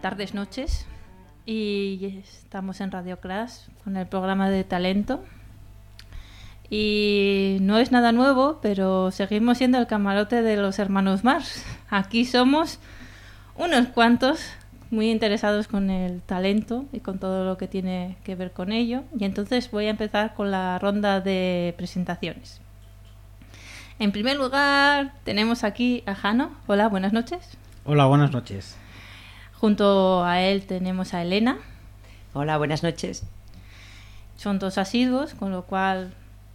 tardes, noches. Y estamos en Radio Crash con el programa de talento. Y no es nada nuevo, pero seguimos siendo el camarote de los hermanos Mars. Aquí somos unos cuantos muy interesados con el talento y con todo lo que tiene que ver con ello. Y entonces voy a empezar con la ronda de presentaciones. En primer lugar, tenemos aquí a Jano. Hola, buenas noches. Hola, buenas noches. Junto a él tenemos a Elena. Hola, buenas noches. Son dos asiduos, con lo cual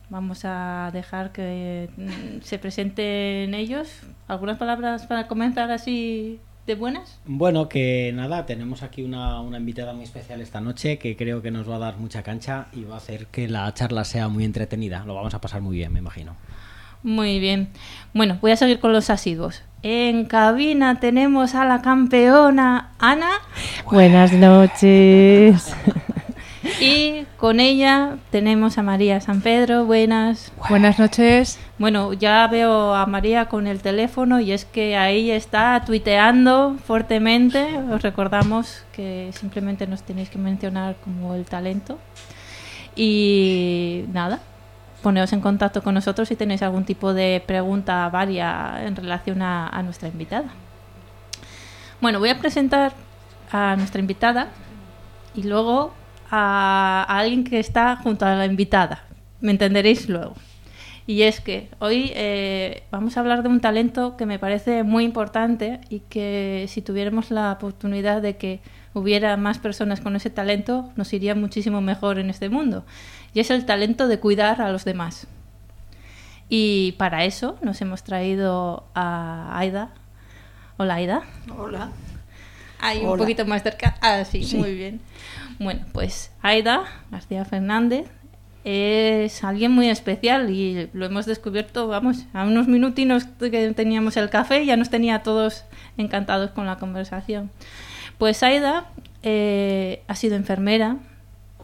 vamos a dejar que mm, se presenten ellos. ¿Algunas palabras para comenzar así de buenas? Bueno, que nada, tenemos aquí una, una, invitada muy especial esta noche que creo que nos va a dar mucha cancha y va a hacer que la charla sea muy entretenida. Lo vamos a pasar muy bien, me imagino. Muy bien. Bueno, voy a seguir con los asiduos. En cabina tenemos a la campeona Ana. Buenas noches. Y con ella tenemos a María San Pedro. Buenas. Buenas noches. Bueno, ya veo a María con el teléfono y es que ahí está tuiteando fuertemente. Os recordamos que simplemente nos tenéis que mencionar como el talento. Y nada, poneos en contacto con nosotros si tenéis algún tipo de pregunta varia en relación a, nuestra invitada. Bueno, voy a presentar a nuestra invitada y luego a alguien que está junto a la invitada. Me entenderéis luego. Y es que hoy eh, vamos a hablar de un talento que me parece muy importante y que si tuviéramos la oportunidad de que hubiera más personas con ese talento, nos iría muchísimo mejor en este mundo. Y es el talento de cuidar a los demás. Y para eso nos hemos traído a Aida. Hola, Aida. Hola. Ahí un poquito más cerca. Ah, sí, Sí. muy bien. Bueno, pues Aida García Fernández es alguien muy especial y lo hemos descubierto, vamos, a unos minutinos que teníamos el café ya nos tenía todos encantados con la conversación. Pues Aida eh, ha sido enfermera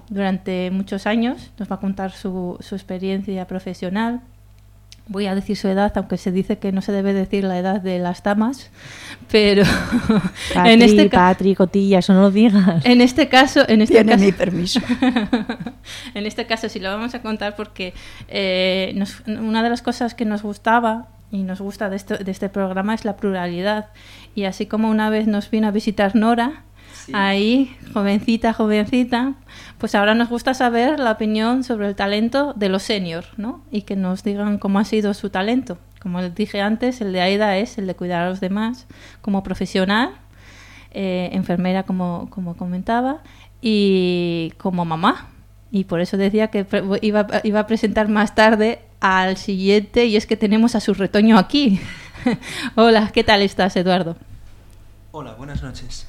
durante muchos años, nos va a contar su, su experiencia profesional. Voy a decir su edad, aunque se dice que no se debe decir la edad de las damas, pero Patri, en este Patri, cotilla, eso no lo digas. en este caso, en este Tiene caso, mi permiso. en este caso sí lo vamos a contar porque eh, nos- una de las cosas que nos gustaba y nos gusta de de este programa es la pluralidad. Y así como una vez nos vino a visitar Nora, ahí, jovencita, jovencita, pues ahora nos gusta saber la opinión sobre el talento de los seniors, ¿no? Y que nos digan cómo ha sido su talento. Como les dije antes, el de Aida es el de cuidar a los demás como profesional, eh, enfermera como, como comentaba, y como mamá. Y por eso decía que pre- iba, iba a presentar más tarde al siguiente, y es que tenemos a su retoño aquí. Hola, ¿qué tal estás, Eduardo? Hola, buenas noches.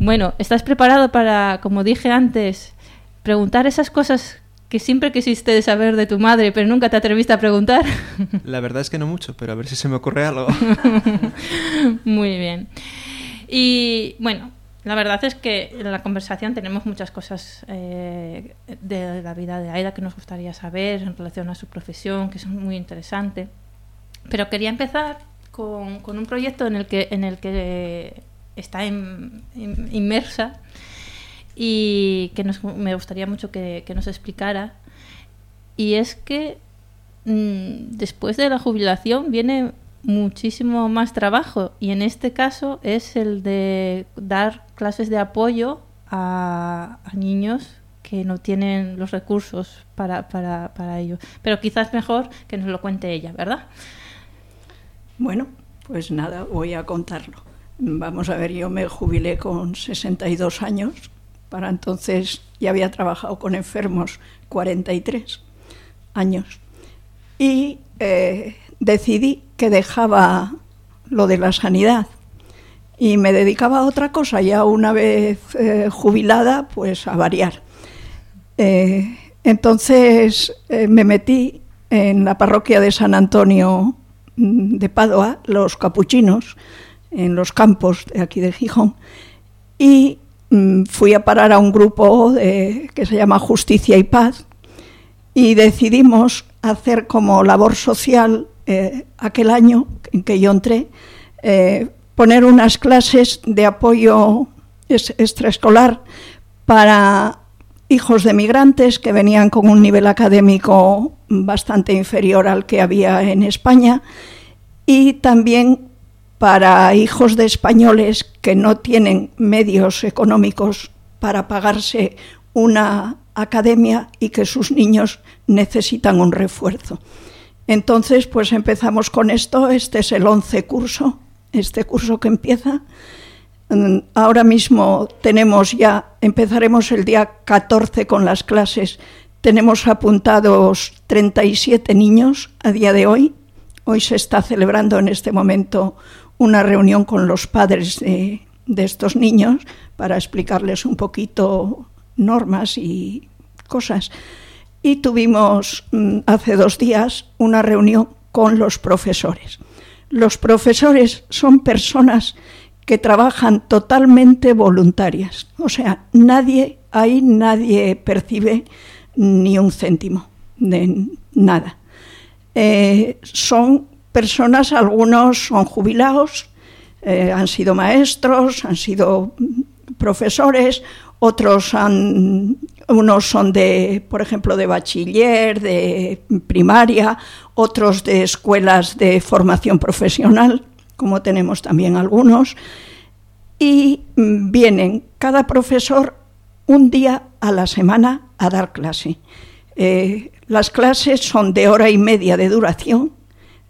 Bueno, ¿estás preparado para, como dije antes, preguntar esas cosas que siempre quisiste saber de tu madre, pero nunca te atreviste a preguntar? La verdad es que no mucho, pero a ver si se me ocurre algo. Muy bien. Y bueno, la verdad es que en la conversación tenemos muchas cosas eh, de la vida de Aida que nos gustaría saber en relación a su profesión, que son muy interesantes. Pero quería empezar con, con un proyecto en el que, en el que está in- in- inmersa y que nos- me gustaría mucho que, que nos explicara. Y es que mm, después de la jubilación viene muchísimo más trabajo y en este caso es el de dar clases de apoyo a, a niños que no tienen los recursos para, para, para ello. Pero quizás mejor que nos lo cuente ella, ¿verdad? Bueno, pues nada, voy a contarlo. Vamos a ver, yo me jubilé con 62 años. Para entonces ya había trabajado con enfermos 43 años. Y eh, decidí que dejaba lo de la sanidad y me dedicaba a otra cosa, ya una vez eh, jubilada, pues a variar. Eh, entonces me metí en la parroquia de San Antonio mm, de Padua, los capuchinos, en los campos de aquí de Gijón, y mm, fui a parar a un grupo que se llama Justicia y Paz, y decidimos hacer como labor social eh, aquel año en que yo entré, eh, poner unas clases de apoyo extraescolar para hijos de migrantes que venían con un nivel académico bastante inferior al que había en España y también para hijos de españoles que no tienen medios económicos para pagarse una academia y que sus niños necesitan un refuerzo. Entonces, pues empezamos con esto, este es el 11 curso, este curso que empieza. Mm, ahora mismo tenemos ya, empezaremos el día 14 con las clases, tenemos apuntados 37 niños a día de hoy. Hoy se está celebrando en este momento una reunión con los padres de, de estos niños para explicarles un poquito normas y cosas. Y tuvimos mm, hace dos días una reunión con los profesores. Los profesores son personas que trabajan totalmente voluntarias, o sea, nadie, ahí nadie percibe ni un céntimo de nada. Eh, son personas, algunos son jubilados, eh, han sido maestros, han sido profesores, otros han, unos son de, por ejemplo, de bachiller, de primaria, otros de escuelas de formación profesional, como tenemos también algunos, y vienen cada profesor un día a la semana a dar clase. Eh, las clases son de hora y media de duración,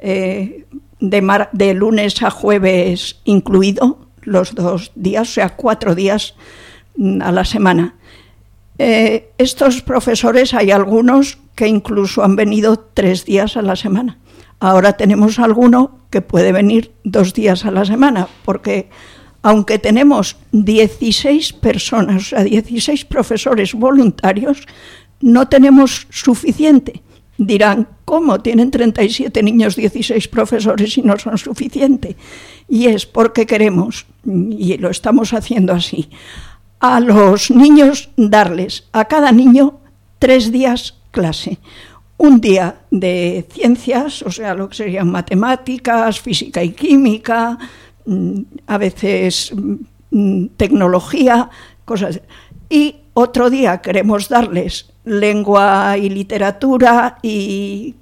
eh, de, lunes a jueves incluido, los dos días, o sea, cuatro días Mm, a la semana. Eh, estos profesores hay algunos que incluso han venido tres días a la semana. Ahora tenemos alguno que puede venir dos días a la semana, porque aunque tenemos 16 personas, o sea, 16 profesores voluntarios, no tenemos suficiente. Dirán, ¿cómo? Tienen 37 niños, 16 profesores y no son suficiente. Y es porque queremos, y lo estamos haciendo así, a los niños darles a cada niño tres días clase. Un día de ciencias, o sea, lo que serían matemáticas, física y química, mm, a veces mm, tecnología, cosas. Y otro día queremos darles lengua y literatura y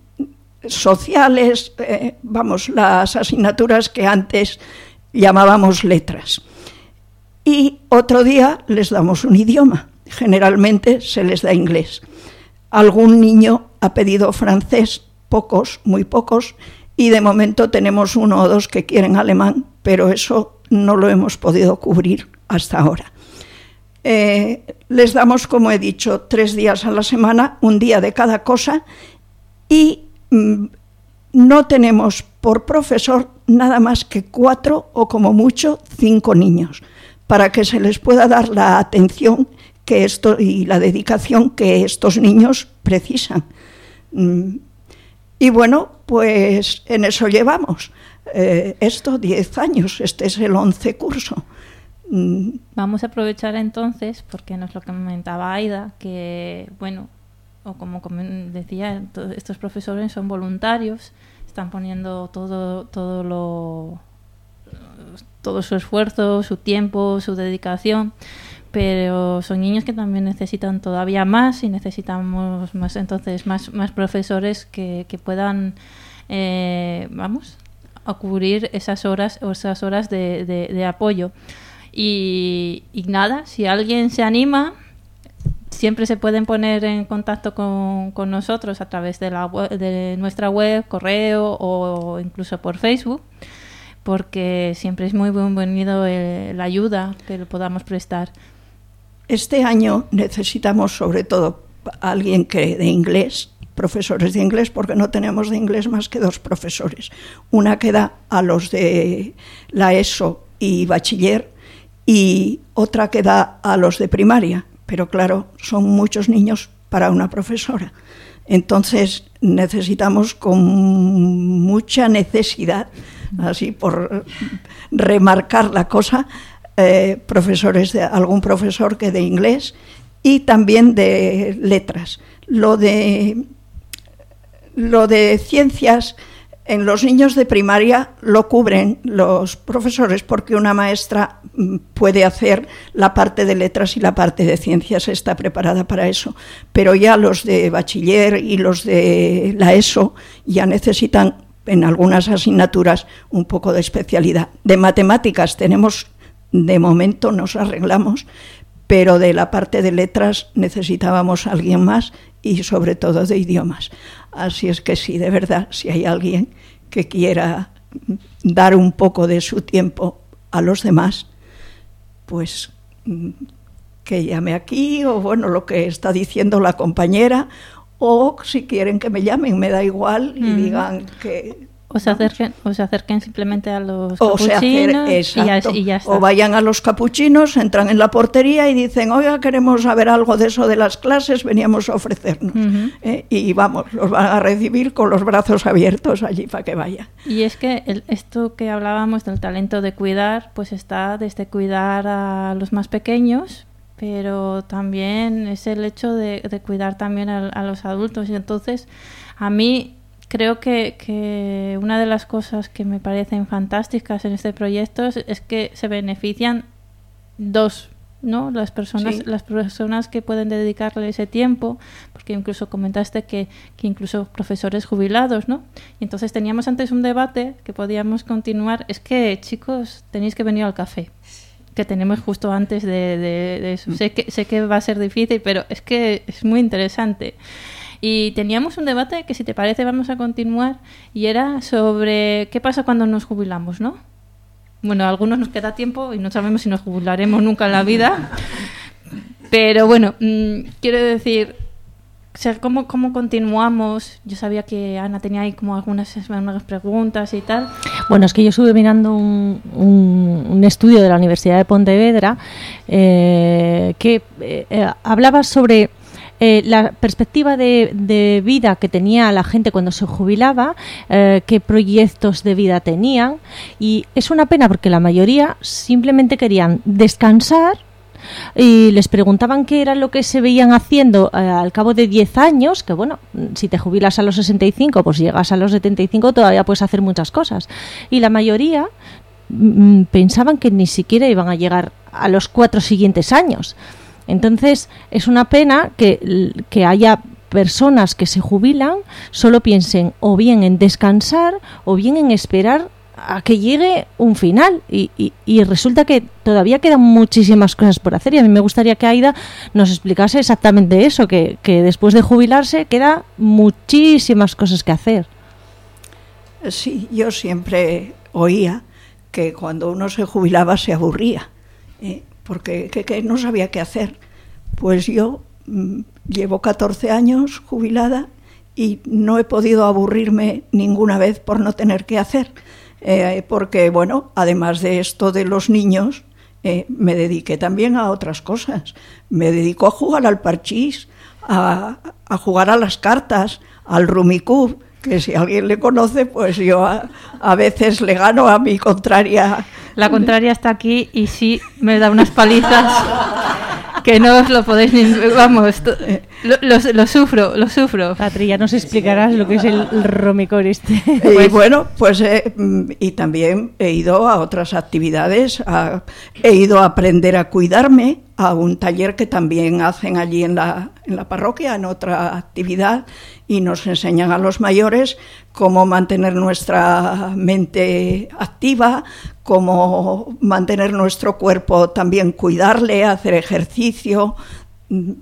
sociales, eh, vamos, las asignaturas que antes llamábamos letras y otro día les damos un idioma. Generalmente se les da inglés. Algún niño ha pedido francés, pocos, muy pocos, y de momento tenemos uno o dos que quieren alemán, pero eso no lo hemos podido cubrir hasta ahora. Eh, les damos, como he dicho, tres días a la semana, un día de cada cosa, y mm, no tenemos por profesor nada más que cuatro o como mucho cinco niños para que se les pueda dar la atención que esto y la dedicación que estos niños precisan. Mm. Y bueno, pues en eso llevamos. Eh, esto 10 años, este es el 11 curso. Vamos a aprovechar entonces, porque nos lo comentaba Aida, que, bueno, o como decía, estos profesores son voluntarios, están poniendo todo, todo lo todo su esfuerzo, su tiempo, su dedicación, pero son niños que también necesitan todavía más y necesitamos más entonces más, más profesores que, puedan eh, vamos cubrir esas horas esas horas de, apoyo y, nada si alguien se anima siempre se pueden poner en contacto con, con nosotros a través de, la de nuestra web, correo o incluso por Facebook porque siempre es muy bienvenido la ayuda que le podamos prestar. Este año necesitamos sobre todo alguien que de inglés, profesores de inglés, porque no tenemos de inglés más que dos profesores. Una que da a los de la ESO y bachiller y otra que da a los de primaria. Pero claro, son muchos niños para una profesora. Entonces necesitamos con mucha necesidad así por remarcar la cosa, eh, profesores de algún profesor que de inglés y también de letras. Lo de lo de ciencias En los niños de primaria lo cubren los profesores porque una maestra mm, puede hacer la parte de letras y la parte de ciencias, está preparada para eso. Pero ya los de bachiller y los de la ESO ya necesitan en algunas asignaturas un poco de especialidad. De matemáticas tenemos, de momento nos arreglamos, pero de la parte de letras necesitábamos a alguien más y sobre todo de idiomas. Así es que sí, de verdad, si hay alguien que quiera dar un poco de su tiempo a los demás, pues mm, que llame aquí o bueno, lo que está diciendo la compañera o si quieren que me llamen, me da igual y digan que o se acerquen, o se acerquen simplemente a los o se y, ya, exacto. y ya está. O vayan a los capuchinos, entran en la portería y dicen, oiga, queremos saber algo de eso de las clases, veníamos a ofrecernos. Eh, y vamos, los van a recibir con los brazos abiertos allí para que vayan. Y es que el- esto que hablábamos del talento de cuidar, pues está desde cuidar a los más pequeños, pero también es el hecho de, de cuidar también a, a los adultos. Y entonces, a mí creo que, que una de las cosas que me parecen fantásticas en este proyecto es, es que se benefician dos, ¿no? Las personas, Sí. las personas que pueden dedicarle ese tiempo, porque incluso comentaste que, que incluso profesores jubilados, ¿no? Y entonces teníamos antes un debate que podíamos continuar. Es que, chicos, tenéis que venir al café que tenemos justo antes de, de- de eso. Sé que, sé que va a ser difícil, pero es que es muy interesante. Y teníamos un debate que, si te parece, vamos a continuar, y era sobre qué pasa cuando nos jubilamos, ¿no? Bueno, a algunos nos queda tiempo y no sabemos si nos jubilaremos nunca en la vida. Pero bueno, mm, quiero decir, ¿cómo, ¿cómo continuamos? Yo sabía que Ana tenía ahí como algunas, algunas preguntas y tal. Bueno, es que yo estuve mirando un, un- un estudio de la Universidad de Pontevedra eh, que eh, eh, hablaba sobre eh, la perspectiva de, vida que tenía la gente cuando se jubilaba, eh, qué proyectos de vida tenían. Y es una pena porque la mayoría simplemente querían descansar y les preguntaban qué era lo que se veían haciendo eh, al cabo de 10 años, que bueno, si te jubilas a los 65, pues llegas a los 75, todavía puedes hacer muchas cosas. Y la mayoría mm, pensaban que ni siquiera iban a llegar a los cuatro siguientes años. Entonces, es una pena que, haya personas que se jubilan, solo piensen o bien en descansar o bien en esperar a que llegue un final y, y- y resulta que todavía quedan muchísimas cosas por hacer y a mí me gustaría que Aida nos explicase exactamente eso, que, que después de jubilarse queda muchísimas cosas que hacer. Sí, yo siempre oía que cuando uno se jubilaba se aburría, ¿eh? Porque que, no sabía qué hacer. Pues yo mm, llevo 14 años jubilada y no he podido aburrirme ninguna vez por no tener qué hacer, Eh, porque bueno, además de esto de los niños, eh, me dediqué también a otras cosas. Me dedico a jugar al parchís, a, a jugar a las cartas, al rumicub, que si alguien le conoce, pues yo a, a veces le gano a mi contraria. La contraria está aquí y sí me da unas palizas que no os lo podéis ni... Vamos, to- lo, lo- lo sufro, lo sufro. Patri, ya nos explicarás lo que es el romicor este. y bueno, pues eh, mm, y también he ido a otras actividades, a- he ido a aprender a cuidarme, a un taller que también hacen allí en la, en la parroquia, en otra actividad, y nos enseñan a los mayores cómo mantener nuestra mente activa, cómo mantener nuestro cuerpo también cuidarle, hacer ejercicio, mm,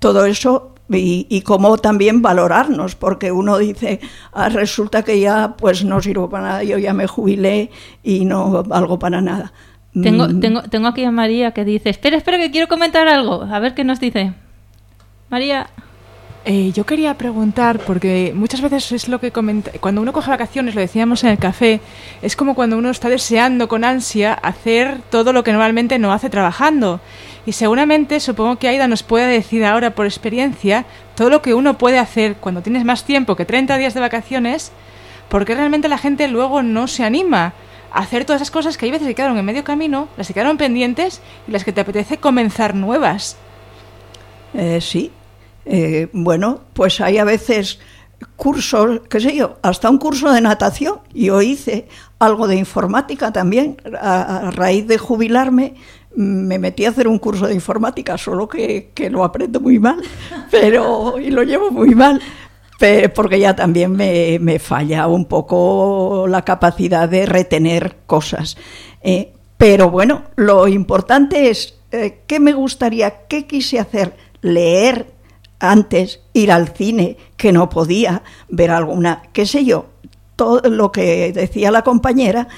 todo eso y, cómo también valorarnos, porque uno dice, "Ah, resulta que ya pues no sirvo para nada, yo ya me jubilé y no valgo para nada. Tengo, Mm, tengo, tengo aquí a María que dice, espera, espera, que quiero comentar algo. A ver qué nos dice. María, Eh, yo quería preguntar, porque muchas veces es lo que comenta, cuando uno coge vacaciones, lo decíamos en el café, es como cuando uno está deseando con ansia hacer todo lo que normalmente no hace trabajando. Y seguramente, supongo que Aida nos puede decir ahora por experiencia todo lo que uno puede hacer cuando tienes más tiempo que 30 días de vacaciones, porque realmente la gente luego no se anima hacer todas esas cosas que hay veces que quedaron en medio camino, las que quedaron pendientes y las que te apetece comenzar nuevas. Eh, sí. Eh, bueno, pues hay a veces cursos, qué sé yo, hasta un curso de natación. Yo hice algo de informática también. A, a raíz de jubilarme me metí a hacer un curso de informática, solo que, que lo aprendo muy mal, pero y lo llevo muy mal porque ya también me, me, falla un poco la capacidad de retener cosas. Eh, pero bueno, lo importante es eh, qué me gustaría, qué quise hacer, leer antes, ir al cine, que no podía, ver alguna, qué sé yo, todo lo que decía la compañera,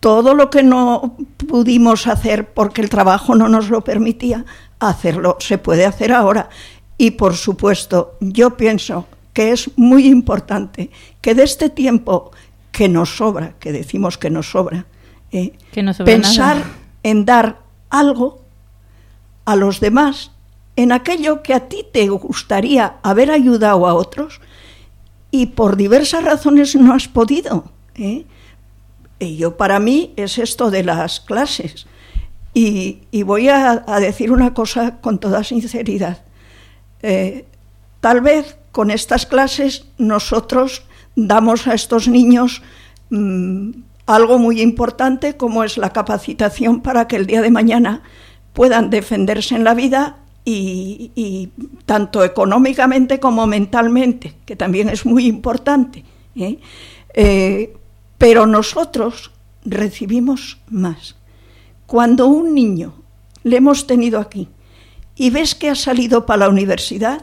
todo lo que no pudimos hacer porque el trabajo no nos lo permitía, hacerlo se puede hacer ahora. Y por supuesto, yo pienso que es muy importante que de este tiempo que nos sobra, que decimos que nos sobra, eh, pensar en dar algo a los demás, en aquello que a ti te gustaría haber ayudado a otros y por diversas razones no has podido. ¿eh? Y yo para mí es esto de las clases. Y, voy a, decir una cosa con toda sinceridad. Eh, tal vez con estas clases nosotros damos a estos niños mm, algo muy importante como es la capacitación para que el día de mañana puedan defenderse en la vida y, tanto económicamente como mentalmente, que también es muy importante. ¿eh? Eh, pero nosotros recibimos más. Cuando un niño le hemos tenido aquí y ves que ha salido para la universidad,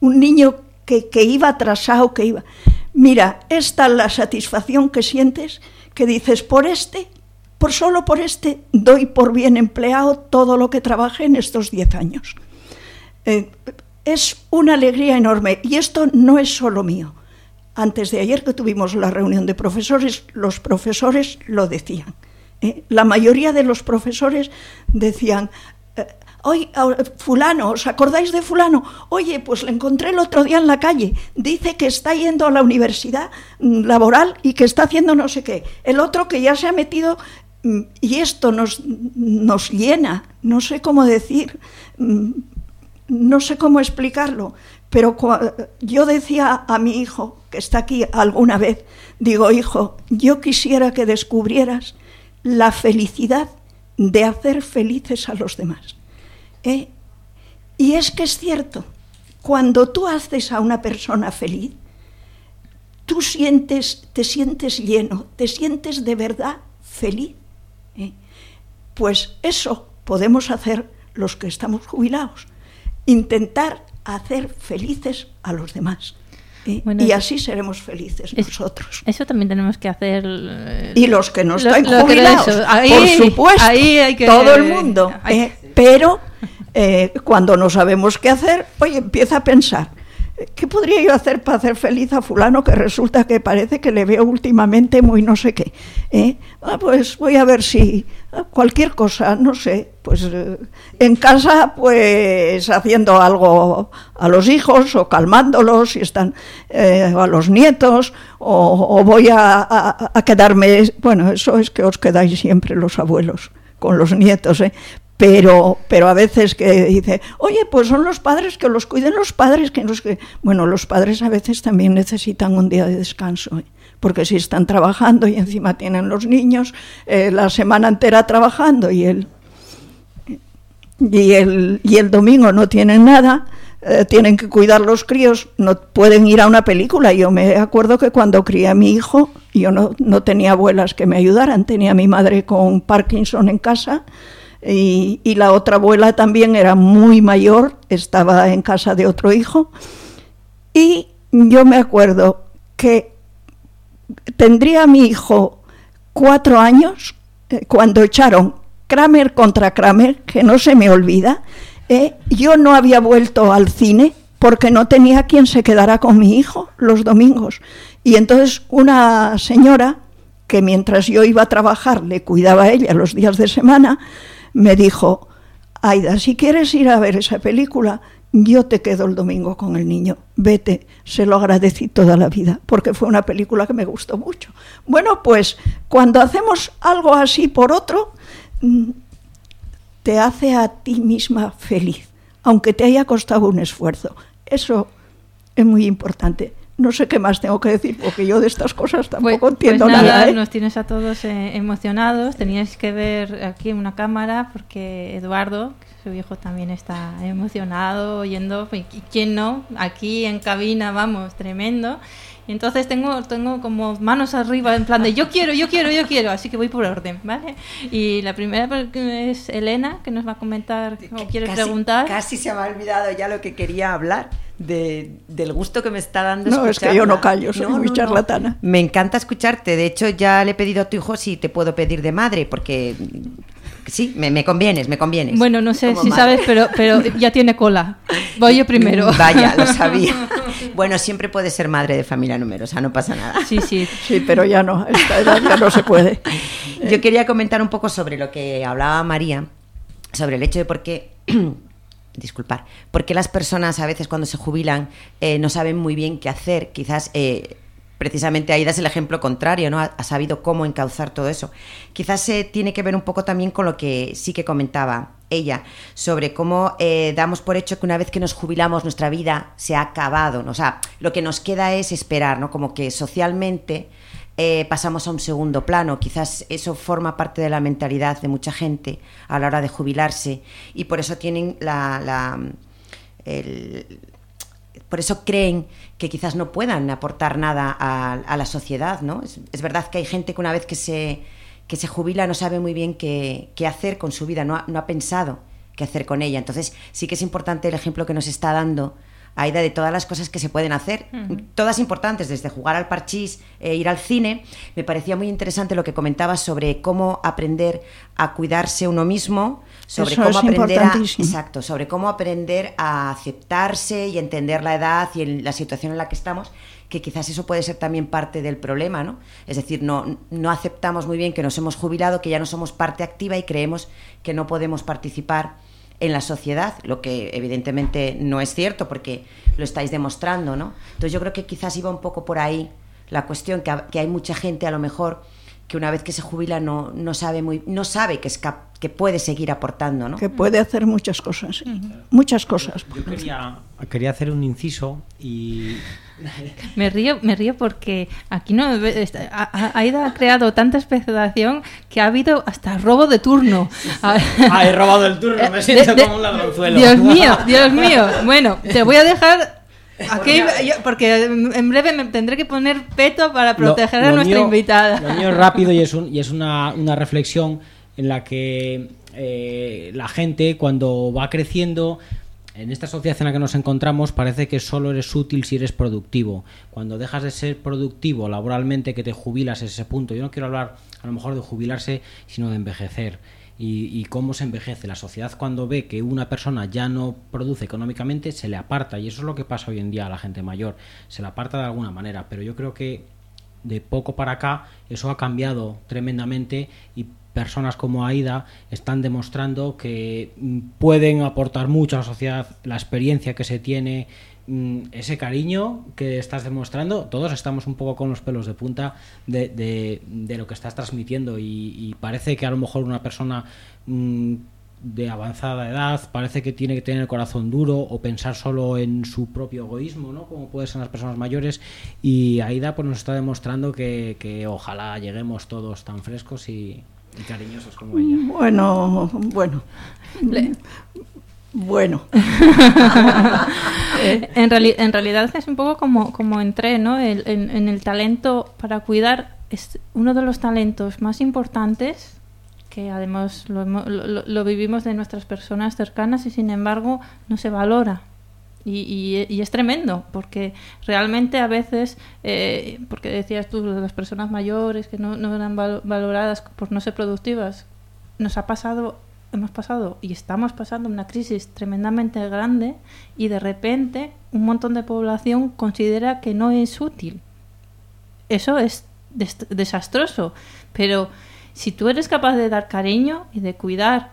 un niño que, que iba atrasado, que iba... Mira, esta es la satisfacción que sientes, que dices, por este, por solo por este, doy por bien empleado todo lo que trabajé en estos diez años. Eh, es una alegría enorme y esto no es solo mío. Antes de ayer que tuvimos la reunión de profesores, los profesores lo decían. ¿eh? La mayoría de los profesores decían, eh, Oye, fulano, ¿os acordáis de fulano? Oye, pues le encontré el otro día en la calle. Dice que está yendo a la universidad mm, laboral y que está haciendo no sé qué. El otro que ya se ha metido mm, y esto nos, nos llena, no sé cómo decir, mm, no sé cómo explicarlo, pero yo decía a mi hijo, que está aquí alguna vez, digo, hijo, yo quisiera que descubrieras la felicidad de hacer felices a los demás. ¿Eh? Y es que es cierto, cuando tú haces a una persona feliz, tú sientes, te sientes lleno, te sientes de verdad feliz. ¿eh? Pues eso podemos hacer los que estamos jubilados, intentar hacer felices a los demás. ¿eh? y así seremos felices nosotros. Eso también tenemos que hacer. y los que no están jubilados, por supuesto, todo el mundo. pero eh, cuando no sabemos qué hacer, oye, empieza a pensar, ¿qué podría yo hacer para hacer feliz a fulano que resulta que parece que le veo últimamente muy no sé qué? ¿Eh? Ah, pues voy a ver si ah, cualquier cosa, no sé, pues eh, en casa pues haciendo algo a los hijos o calmándolos si están o a los nietos o, voy a, a, quedarme, bueno, eso es que os quedáis siempre los abuelos con los nietos, ¿eh? Pero, pero a veces que dice, oye, pues son los padres que los cuiden los padres, que los que... Bueno, los padres a veces también necesitan un día de descanso, ¿eh? porque si están trabajando y encima tienen los niños eh, la semana entera trabajando y el, y el, y el domingo no tienen nada, eh, tienen que cuidar los críos, no pueden ir a una película. Yo me acuerdo que cuando crié a mi hijo, yo no, no tenía abuelas que me ayudaran, tenía a mi madre con Parkinson en casa y, la otra abuela también era muy mayor, estaba en casa de otro hijo. Y yo me acuerdo que tendría mi hijo cuatro años eh, cuando echaron Kramer contra Kramer, que no se me olvida. Eh, yo no había vuelto al cine porque no tenía quien se quedara con mi hijo los domingos. Y entonces una señora que mientras yo iba a trabajar le cuidaba a ella los días de semana, me dijo, Aida, si quieres ir a ver esa película, yo te quedo el domingo con el niño, vete, se lo agradecí toda la vida, porque fue una película que me gustó mucho. Bueno, pues cuando hacemos algo así por otro, mm, te hace a ti misma feliz, aunque te haya costado un esfuerzo. Eso es muy importante. No sé qué más tengo que decir, porque yo de estas cosas tampoco Pues, entiendo pues nada, nada. ¿eh? nos tienes a todos eh, emocionados. Teníais que ver aquí una cámara porque Eduardo, su hijo, también está emocionado oyendo. Y quién no, aquí en cabina, vamos, tremendo. Y entonces tengo, tengo como manos arriba en plan de yo quiero, yo quiero, yo quiero. Así que voy por orden, ¿vale? Y la primera es Elena, que nos va a comentar o quiere Casi- preguntar. Casi se me ha olvidado ya lo que quería hablar. De, del gusto que me está dando No, es que yo no callo, soy muy charlatana. Me encanta escucharte. De hecho, ya le he pedido a tu hijo si te puedo pedir de madre, porque sí, me, me convienes, me convienes. Bueno, no sé Como si madre. sabes, pero, pero ya tiene cola. Voy yo primero. Vaya, lo sabía. Bueno, siempre puedes ser madre de familia numerosa, no pasa nada. Sí, sí. Sí, pero ya no, a esta edad ya no se puede. Yo quería comentar un poco sobre lo que hablaba María, sobre el hecho de por qué, disculpar, por qué las personas a veces cuando se jubilan eh, no saben muy bien qué hacer. Quizás eh, precisamente Aida es el ejemplo contrario, ¿no? Ha, sabido cómo encauzar todo eso. Quizás eh, tiene que ver un poco también con lo que sí que comentaba ella, sobre cómo damos por hecho que una vez que nos jubilamos nuestra vida se ha acabado, ¿no? o sea, lo que nos queda es esperar, ¿no? Como que socialmente eh, pasamos a un segundo plano. Quizás eso forma parte de la mentalidad de mucha gente a la hora de jubilarse y por eso tienen la, el- por eso creen que quizás no puedan aportar nada a, a la sociedad, ¿no? Es, verdad que hay gente que una vez que se, que se jubila no sabe muy bien qué, qué hacer con su vida, no no ha pensado qué hacer con ella. Entonces sí que es importante el ejemplo que nos está dando Aida de todas las cosas que se pueden hacer, todas importantes, desde jugar al parchís, e ir al cine. Me parecía muy interesante lo que comentabas sobre cómo aprender a cuidarse uno mismo, sobre Eso cómo aprender a, importantísimo. exacto, sobre cómo aprender a aceptarse y entender la edad y la situación en la que estamos, que quizás eso puede ser también parte del problema, ¿no? Es decir, no, no aceptamos muy bien que nos hemos jubilado, que ya no somos parte activa y creemos que no podemos participar en la sociedad, lo que evidentemente no es cierto porque lo estáis demostrando, ¿no? Entonces yo creo que quizás iba un poco por ahí la cuestión, que, que hay mucha gente a lo mejor que una vez que se jubila no, no sabe muy no sabe que es cap- que puede seguir aportando, ¿no? Que puede hacer muchas cosas, sí. muchas cosas. Yo quería, quería hacer un inciso y Me río, me río porque aquí no Aida ha creado tanta expectación que ha habido hasta robo de turno. Ah, he robado el turno, me De- siento de- como un ladronzuelo. Dios mío, Dios mío. Bueno, te voy a dejar aquí yo- porque en breve me tendré que poner peto para Lo- proteger a nuestra mío- invitada. Lo mío es rápido y es, un- y es una, una reflexión en la que eh, la gente cuando va creciendo en esta sociedad en la que nos encontramos parece que solo eres útil si eres productivo. Cuando dejas de ser productivo laboralmente, que te jubilas a ese punto. Yo no quiero hablar a lo mejor de jubilarse, sino de envejecer. Y, y cómo se envejece. La sociedad cuando ve que una persona ya no produce económicamente, se le aparta. Y eso es lo que pasa hoy en día a la gente mayor. Se le aparta de alguna manera. Pero yo creo que de poco para acá eso ha cambiado tremendamente y personas como Aida están demostrando que mm, pueden aportar mucho a la sociedad, la experiencia que se tiene, ese cariño que estás demostrando, todos estamos un poco con los pelos de punta de, de- de lo que estás transmitiendo y, y parece que a lo mejor una persona mm, de avanzada edad parece que tiene que tener el corazón duro o pensar solo en su propio egoísmo, ¿no? Como puede ser las personas mayores y Aida pues nos está demostrando que, que ojalá lleguemos todos tan frescos y, y cariñosos como ella. Bueno, bueno. Bueno. En, reali- en realidad es un poco como, como entré, ¿no? El- en, en el talento para cuidar es uno de los talentos más importantes que además lo, lo- lo- vivimos de nuestras personas cercanas y sin embargo no se valora. Y, y- es tremendo, porque realmente a veces, eh, porque decías tú, las personas mayores que no, no eran val- valoradas por no ser productivas, nos ha pasado, hemos pasado y estamos pasando una crisis tremendamente grande y de repente un montón de población considera que no es útil. Eso es des- desastroso, pero si tú eres capaz de dar cariño y de cuidar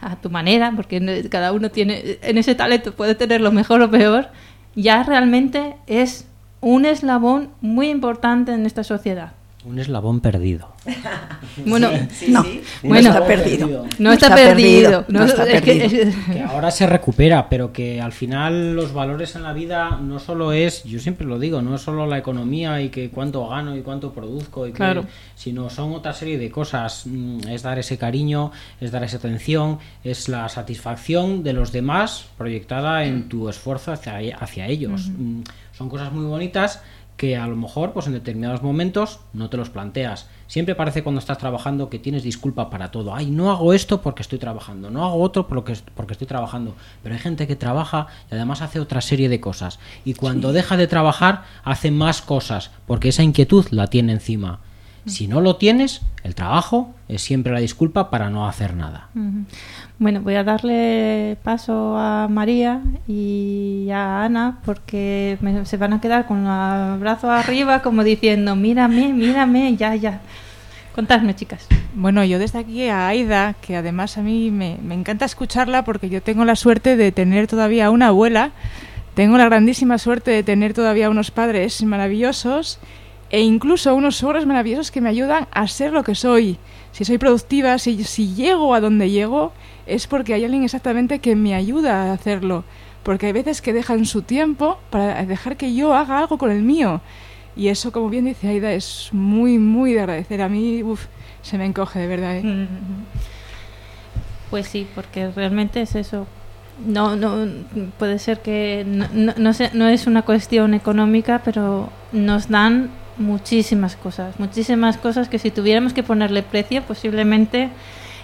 a tu manera, porque cada uno tiene en ese talento puede tenerlo mejor o peor, ya realmente es un eslabón muy importante en esta sociedad. Un eslabón perdido. Bueno, no, no bueno, está perdido. No está, perdido. No está perdido. Que, ahora se recupera, pero que al final los valores en la vida no solo es, yo siempre lo digo, no es solo la economía y que cuánto gano y cuánto produzco, y claro. sino son otra serie de cosas. Mm, es dar ese cariño, es dar esa atención, es la satisfacción de los demás proyectada en tu esfuerzo hacia, hacia ellos. Uh -huh. Son cosas muy bonitas que a lo mejor pues en determinados momentos no te los planteas. Siempre parece cuando estás trabajando que tienes disculpa para todo. Ay, no hago esto porque estoy trabajando, no hago otro porque, porque estoy trabajando. Pero hay gente que trabaja y además hace otra serie de cosas. Y cuando sí. deja de trabajar hace más cosas porque esa inquietud la tiene encima. Si no lo tienes, el trabajo es siempre la disculpa para no hacer nada. Bueno, voy a darle paso a María y a Ana porque me, se van a quedar con el brazo arriba como diciendo, mírame, mírame, ya, ya. Contadme, chicas. Bueno, yo desde aquí a Aida, que además a mí me, me encanta escucharla porque yo tengo la suerte de tener todavía una abuela, tengo la grandísima suerte de tener todavía unos padres maravillosos e incluso unos suegros maravillosos que me ayudan a ser lo que soy. Si soy productiva, si, si llego a donde llego, es porque hay alguien exactamente que me ayuda a hacerlo. Porque hay veces que dejan su tiempo para dejar que yo haga algo con el mío. Y eso, como bien dice Aida, es muy, muy de agradecer. A mí, uf, se me encoge de verdad. ¿eh? Pues sí, porque realmente es eso. No, no puede ser que no, no, no es una cuestión económica, pero nos dan muchísimas cosas, muchísimas cosas que si tuviéramos que ponerle precio, posiblemente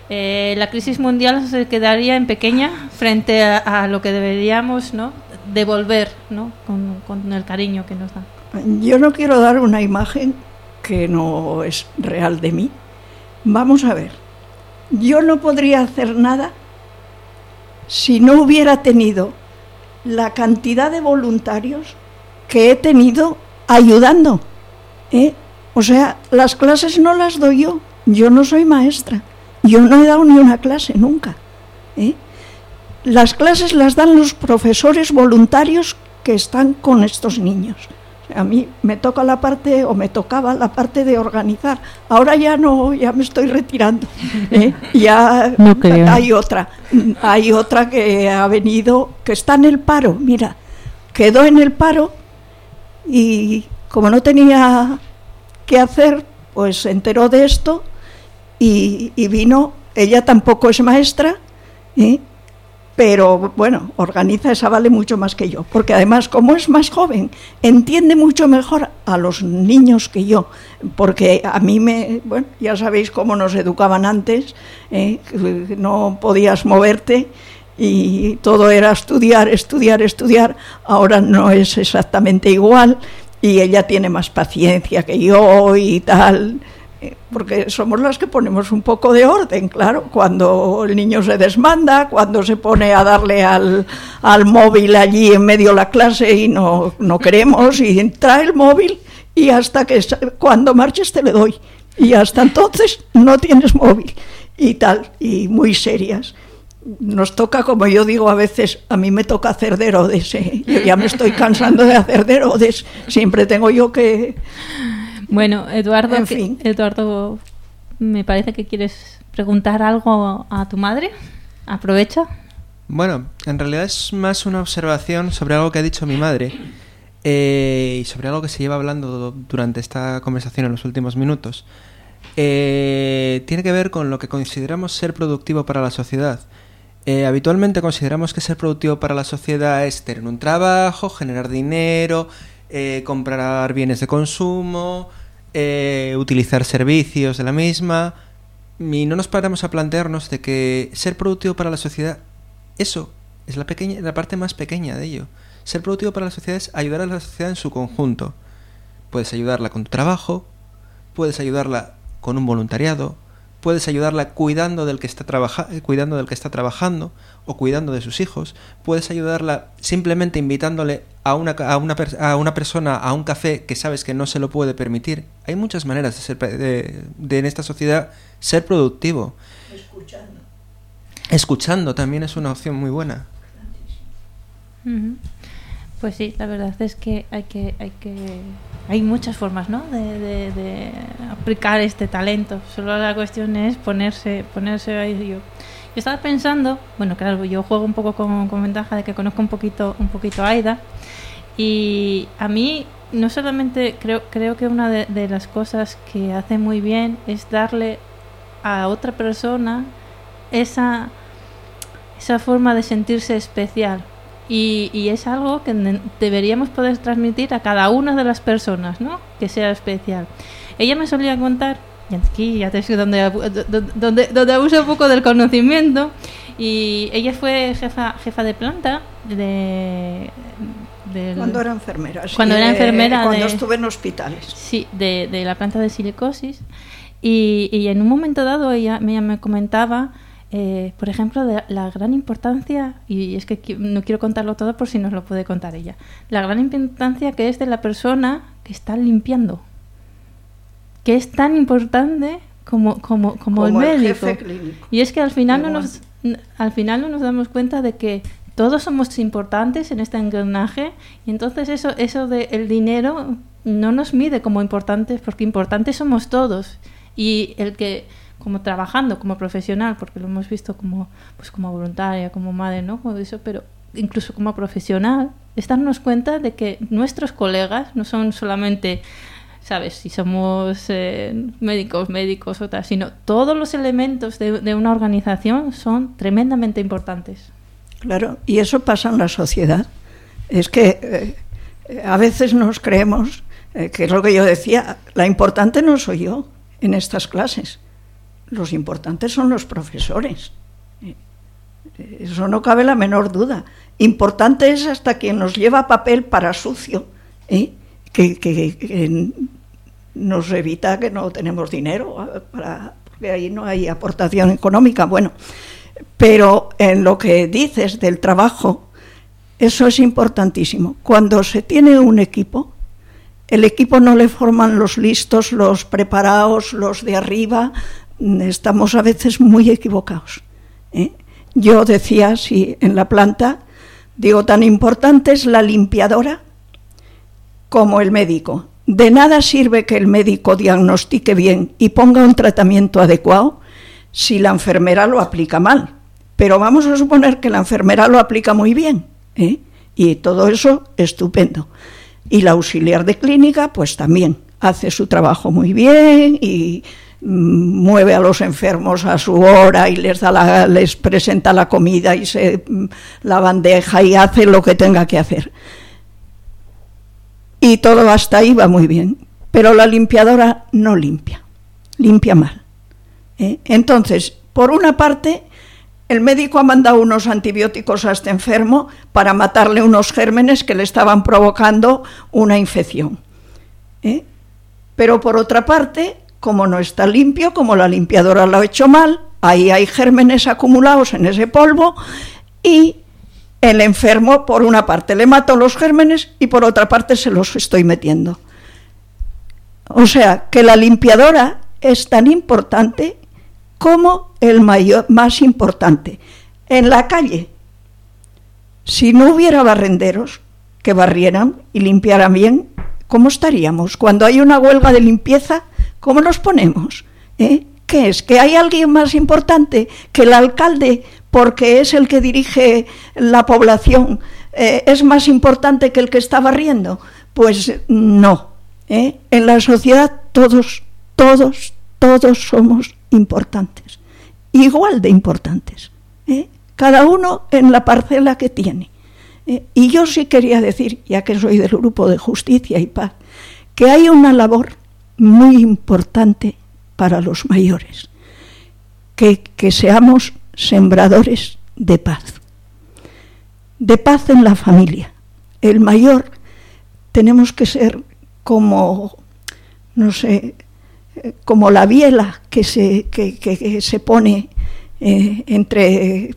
eh, la crisis mundial se quedaría en pequeña frente a, a lo que deberíamos ¿no? devolver ¿no? Con, con, el cariño que nos dan. Yo no quiero dar una imagen que no es real de mí. Vamos a ver, yo no podría hacer nada si no hubiera tenido la cantidad de voluntarios que he tenido ayudando. ¿Eh? O sea, las clases no las doy yo, yo no soy maestra, yo no he dado ni una clase nunca. ¿Eh? Las clases las dan los profesores voluntarios que están con estos niños. A mí me toca la parte, o me tocaba la parte de organizar. Ahora ya no, ya me estoy retirando. ¿eh? Ya no hay otra, hay otra que ha venido, que está en el paro. Mira, quedó en el paro y como no tenía qué hacer, pues se enteró de esto y, vino. Ella tampoco es maestra, ¿eh? pero bueno, organiza, esa vale mucho más que yo, porque además como es más joven, entiende mucho mejor a los niños que yo, porque a mí me, bueno, ya sabéis cómo nos educaban antes, ¿eh? no podías moverte y todo era estudiar, estudiar, estudiar, ahora no es exactamente igual y ella tiene más paciencia que yo y tal, porque somos las que ponemos un poco de orden, claro, cuando el niño se desmanda, cuando se pone a darle al, al móvil allí en medio de la clase y no, no queremos, y trae el móvil y hasta que cuando marches te le doy, y hasta entonces no tienes móvil y tal, y muy serias nos toca, como yo digo a veces, a mí me toca hacer de Herodes. ¿eh? Yo ya me estoy cansando de hacer de Herodes. Siempre tengo yo que. Bueno, Eduardo, en fin. que, Eduardo, me parece que quieres preguntar algo a tu madre. Aprovecha. Bueno, en realidad es más una observación sobre algo que ha dicho mi madre eh, y sobre algo que se lleva hablando durante esta conversación en los últimos minutos. Eh, tiene que ver con lo que consideramos ser productivo para la sociedad. Eh, habitualmente consideramos que ser productivo para la sociedad es tener un trabajo, generar dinero, eh, comprar bienes de consumo, eh, utilizar servicios de la misma. Y no nos paramos a plantearnos de que ser productivo para la sociedad, eso es la, pequeña, la parte más pequeña de ello. Ser productivo para la sociedad es ayudar a la sociedad en su conjunto. Puedes ayudarla con tu trabajo, puedes ayudarla con un voluntariado, puedes ayudarla cuidando del que está trabaja cuidando del que está trabajando o cuidando de sus hijos, puedes ayudarla simplemente invitándole a una, a una, a una persona a un café que sabes que no se lo puede permitir. Hay muchas maneras de ser de, de en esta sociedad ser productivo. Escuchando. Escuchando también es una opción muy buena. Uh -huh. Pues sí, la verdad es que hay que hay que hay muchas formas ¿no? de, aplicar este talento. Solo la cuestión es ponerse, ponerse ahí. Yo, yo estaba pensando, bueno, claro, yo juego un poco con, con, ventaja de que conozco un poquito, un poquito a Aida. Y a mí, no solamente creo, creo que una de, de las cosas que hace muy bien es darle a otra persona esa, esa forma de sentirse especial y, y, es algo que deberíamos poder transmitir a cada una de las personas, ¿no? Que sea especial. Ella me solía contar, y aquí ya te sé donde, donde, donde abuso un poco del conocimiento, y ella fue jefa, jefa de planta de... Del, cuando era enfermera. Sí, cuando era enfermera. cuando de, estuve en hospitales. Sí, de, de la planta de silicosis. Y, y, en un momento dado ella, ella me comentaba eh, por ejemplo, de la gran importancia, y es que no quiero contarlo todo por si nos lo puede contar ella, la gran importancia que es de la persona que está limpiando, que es tan importante como, como, como, como el médico. El y es que al final, no nos, al final no nos damos cuenta de que todos somos importantes en este engranaje y entonces eso, eso de el dinero no nos mide como importantes porque importantes somos todos. Y el que como trabajando como profesional, porque lo hemos visto como, pues como voluntaria, como madre, ¿no? Como eso, pero incluso como profesional, es darnos cuenta de que nuestros colegas no son solamente, ¿sabes? Si somos eh, médicos, médicos, otras, sino todos los elementos de, una organización son tremendamente importantes. Claro, y eso pasa en la sociedad. Es que eh, a veces nos creemos, eh, que es lo que yo decía, la importante no soy yo en estas clases los importantes son los profesores. Eso no cabe la menor duda. Importante es hasta quien nos lleva papel para sucio, ¿eh? que, que, que, nos evita que no tenemos dinero, para, porque ahí no hay aportación económica. Bueno, pero en lo que dices del trabajo, eso es importantísimo. Cuando se tiene un equipo, el equipo no le forman los listos, los preparados, los de arriba, estamos a veces muy equivocados. ¿eh? Yo decía, si en la planta, digo, tan importante es la limpiadora como el médico. De nada sirve que el médico diagnostique bien y ponga un tratamiento adecuado si la enfermera lo aplica mal. Pero vamos a suponer que la enfermera lo aplica muy bien. ¿eh? Y todo eso estupendo. Y la auxiliar de clínica, pues también hace su trabajo muy bien y mueve a los enfermos a su hora y les da la, les presenta la comida y se la bandeja y hace lo que tenga que hacer. Y todo hasta ahí va muy bien, pero la limpiadora no limpia, limpia mal. ¿eh? Entonces, por una parte, el médico ha mandado unos antibióticos a este enfermo para matarle unos gérmenes que le estaban provocando una infección. ¿eh? Pero por otra parte, como no está limpio, como la limpiadora lo ha hecho mal, ahí hay gérmenes acumulados en ese polvo y el enfermo, por una parte, le mato los gérmenes y por otra parte se los estoy metiendo. O sea, que la limpiadora es tan importante como el mayor, más importante. En la calle, si no hubiera barrenderos que barrieran y limpiaran bien, ¿cómo estaríamos? Cuando hay una huelga de limpieza, ¿Cómo nos ponemos? ¿Eh? ¿Qué es? ¿Que hay alguien más importante que el alcalde porque es el que dirige la población? Eh, ¿Es más importante que el que está barriendo? Pues no. ¿eh? En la sociedad todos, todos, todos somos importantes. Igual de importantes. ¿eh? Cada uno en la parcela que tiene. ¿eh? Y yo sí quería decir, ya que soy del grupo de justicia y paz, que hay una labor muy importante para los mayores, que, que seamos sembradores de paz, de paz en la familia. El mayor tenemos que ser como, no sé, como la biela que se, que, que se pone eh, entre,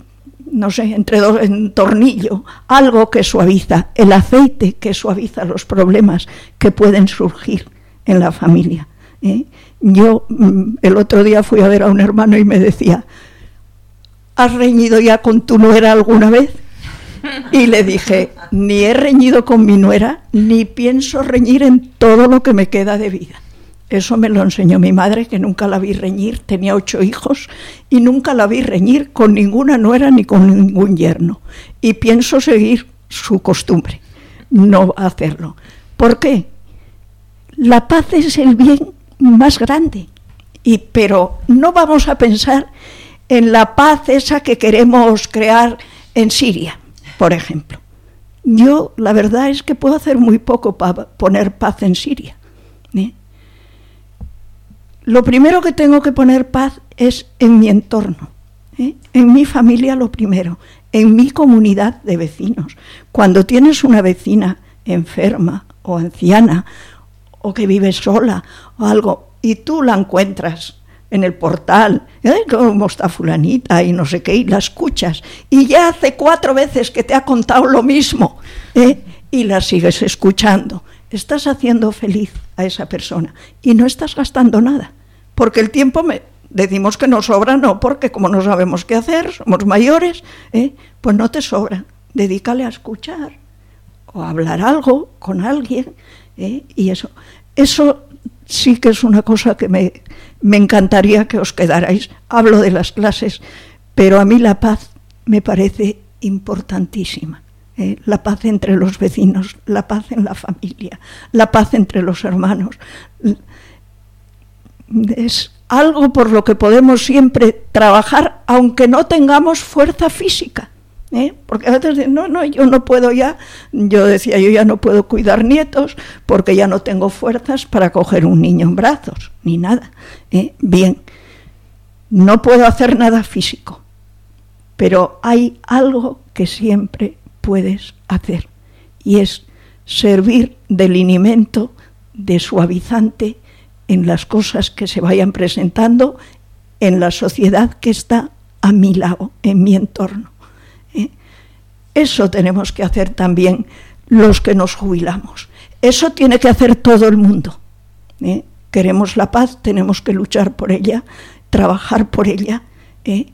no sé, entre dos, en tornillo, algo que suaviza, el aceite que suaviza los problemas que pueden surgir en la familia. ¿eh? Yo mm, el otro día fui a ver a un hermano y me decía, ¿has reñido ya con tu nuera alguna vez? Y le dije, ni he reñido con mi nuera, ni pienso reñir en todo lo que me queda de vida. Eso me lo enseñó mi madre, que nunca la vi reñir, tenía ocho hijos y nunca la vi reñir con ninguna nuera ni con ningún yerno. Y pienso seguir su costumbre, no hacerlo. ¿Por qué? La paz es el bien más grande, y, pero no vamos a pensar en la paz esa que queremos crear en Siria, por ejemplo. Yo la verdad es que puedo hacer muy poco para poner paz en Siria. ¿eh? Lo primero que tengo que poner paz es en mi entorno, ¿eh? en mi familia lo primero, en mi comunidad de vecinos. Cuando tienes una vecina enferma o anciana o que vive sola o algo y tú la encuentras en el portal, ¿eh? cómo está fulanita y no sé qué, y la escuchas, y ya hace cuatro veces que te ha contado lo mismo, ¿eh? y la sigues escuchando. Estás haciendo feliz a esa persona y no estás gastando nada, porque el tiempo me, decimos que nos sobra, no, porque como no sabemos qué hacer, somos mayores, ¿eh? pues no te sobra. Dedícale a escuchar o hablar algo con alguien, ¿eh? y eso. Eso sí que es una cosa que me, me encantaría que os quedarais. Hablo de las clases, pero a mí la paz me parece importantísima. ¿eh? La paz entre los vecinos, la paz en la familia, la paz entre los hermanos. Es algo por lo que podemos siempre trabajar, aunque no tengamos fuerza física. ¿Eh? Porque a veces no, no, yo no puedo ya, yo decía, yo ya no puedo cuidar nietos porque ya no tengo fuerzas para coger un niño en brazos, ni nada. ¿eh? Bien, no puedo hacer nada físico, pero hay algo que siempre puedes hacer y es servir de linimento, de suavizante en las cosas que se vayan presentando en la sociedad que está a mi lado, en mi entorno. Eso tenemos que hacer también los que nos jubilamos. Eso tiene que hacer todo el mundo. ¿eh? Queremos la paz, tenemos que luchar por ella, trabajar por ella. ¿eh?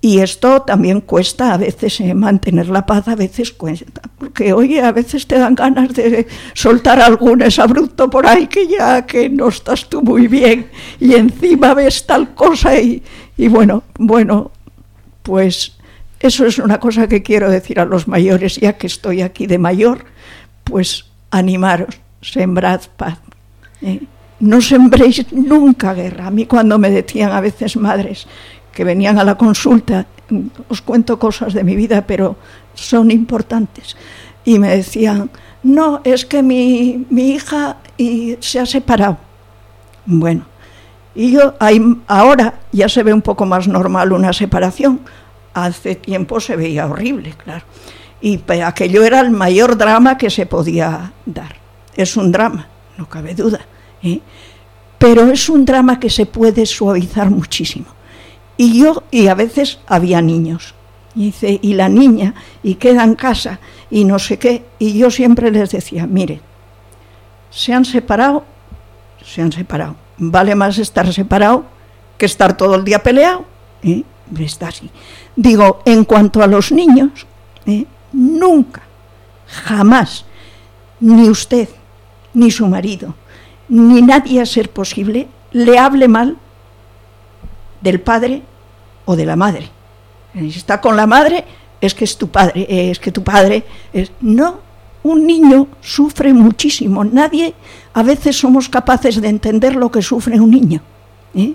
Y esto también cuesta a veces eh, mantener la paz, a veces cuesta, porque oye, a veces te dan ganas de soltar algún abrupto por ahí que ya que no estás tú muy bien y encima ves tal cosa y, y bueno, bueno, pues eso es una cosa que quiero decir a los mayores, ya que estoy aquí de mayor, pues animaros, sembrad paz. ¿eh? No sembréis nunca guerra. A mí cuando me decían a veces madres que venían a la consulta, os cuento cosas de mi vida, pero son importantes, y me decían, no, es que mi, mi hija y, se ha separado. Bueno, y yo ahora ya se ve un poco más normal una separación, hace tiempo se veía horrible, claro. Y aquello era el mayor drama que se podía dar. Es un drama, no cabe duda. ¿eh? Pero es un drama que se puede suavizar muchísimo. Y yo, y a veces había niños. Y dice, y la niña, y queda en casa, y no sé qué. Y yo siempre les decía, mire, se han separado, se han separado. Vale más estar separado que estar todo el día peleado. ¿eh? Está así. Digo, en cuanto a los niños, ¿eh? nunca, jamás, ni usted, ni su marido, ni nadie a ser posible, le hable mal del padre o de la madre. Si está con la madre, es que es tu padre, eh, es que tu padre es. No, un niño sufre muchísimo. Nadie, a veces somos capaces de entender lo que sufre un niño. ¿eh?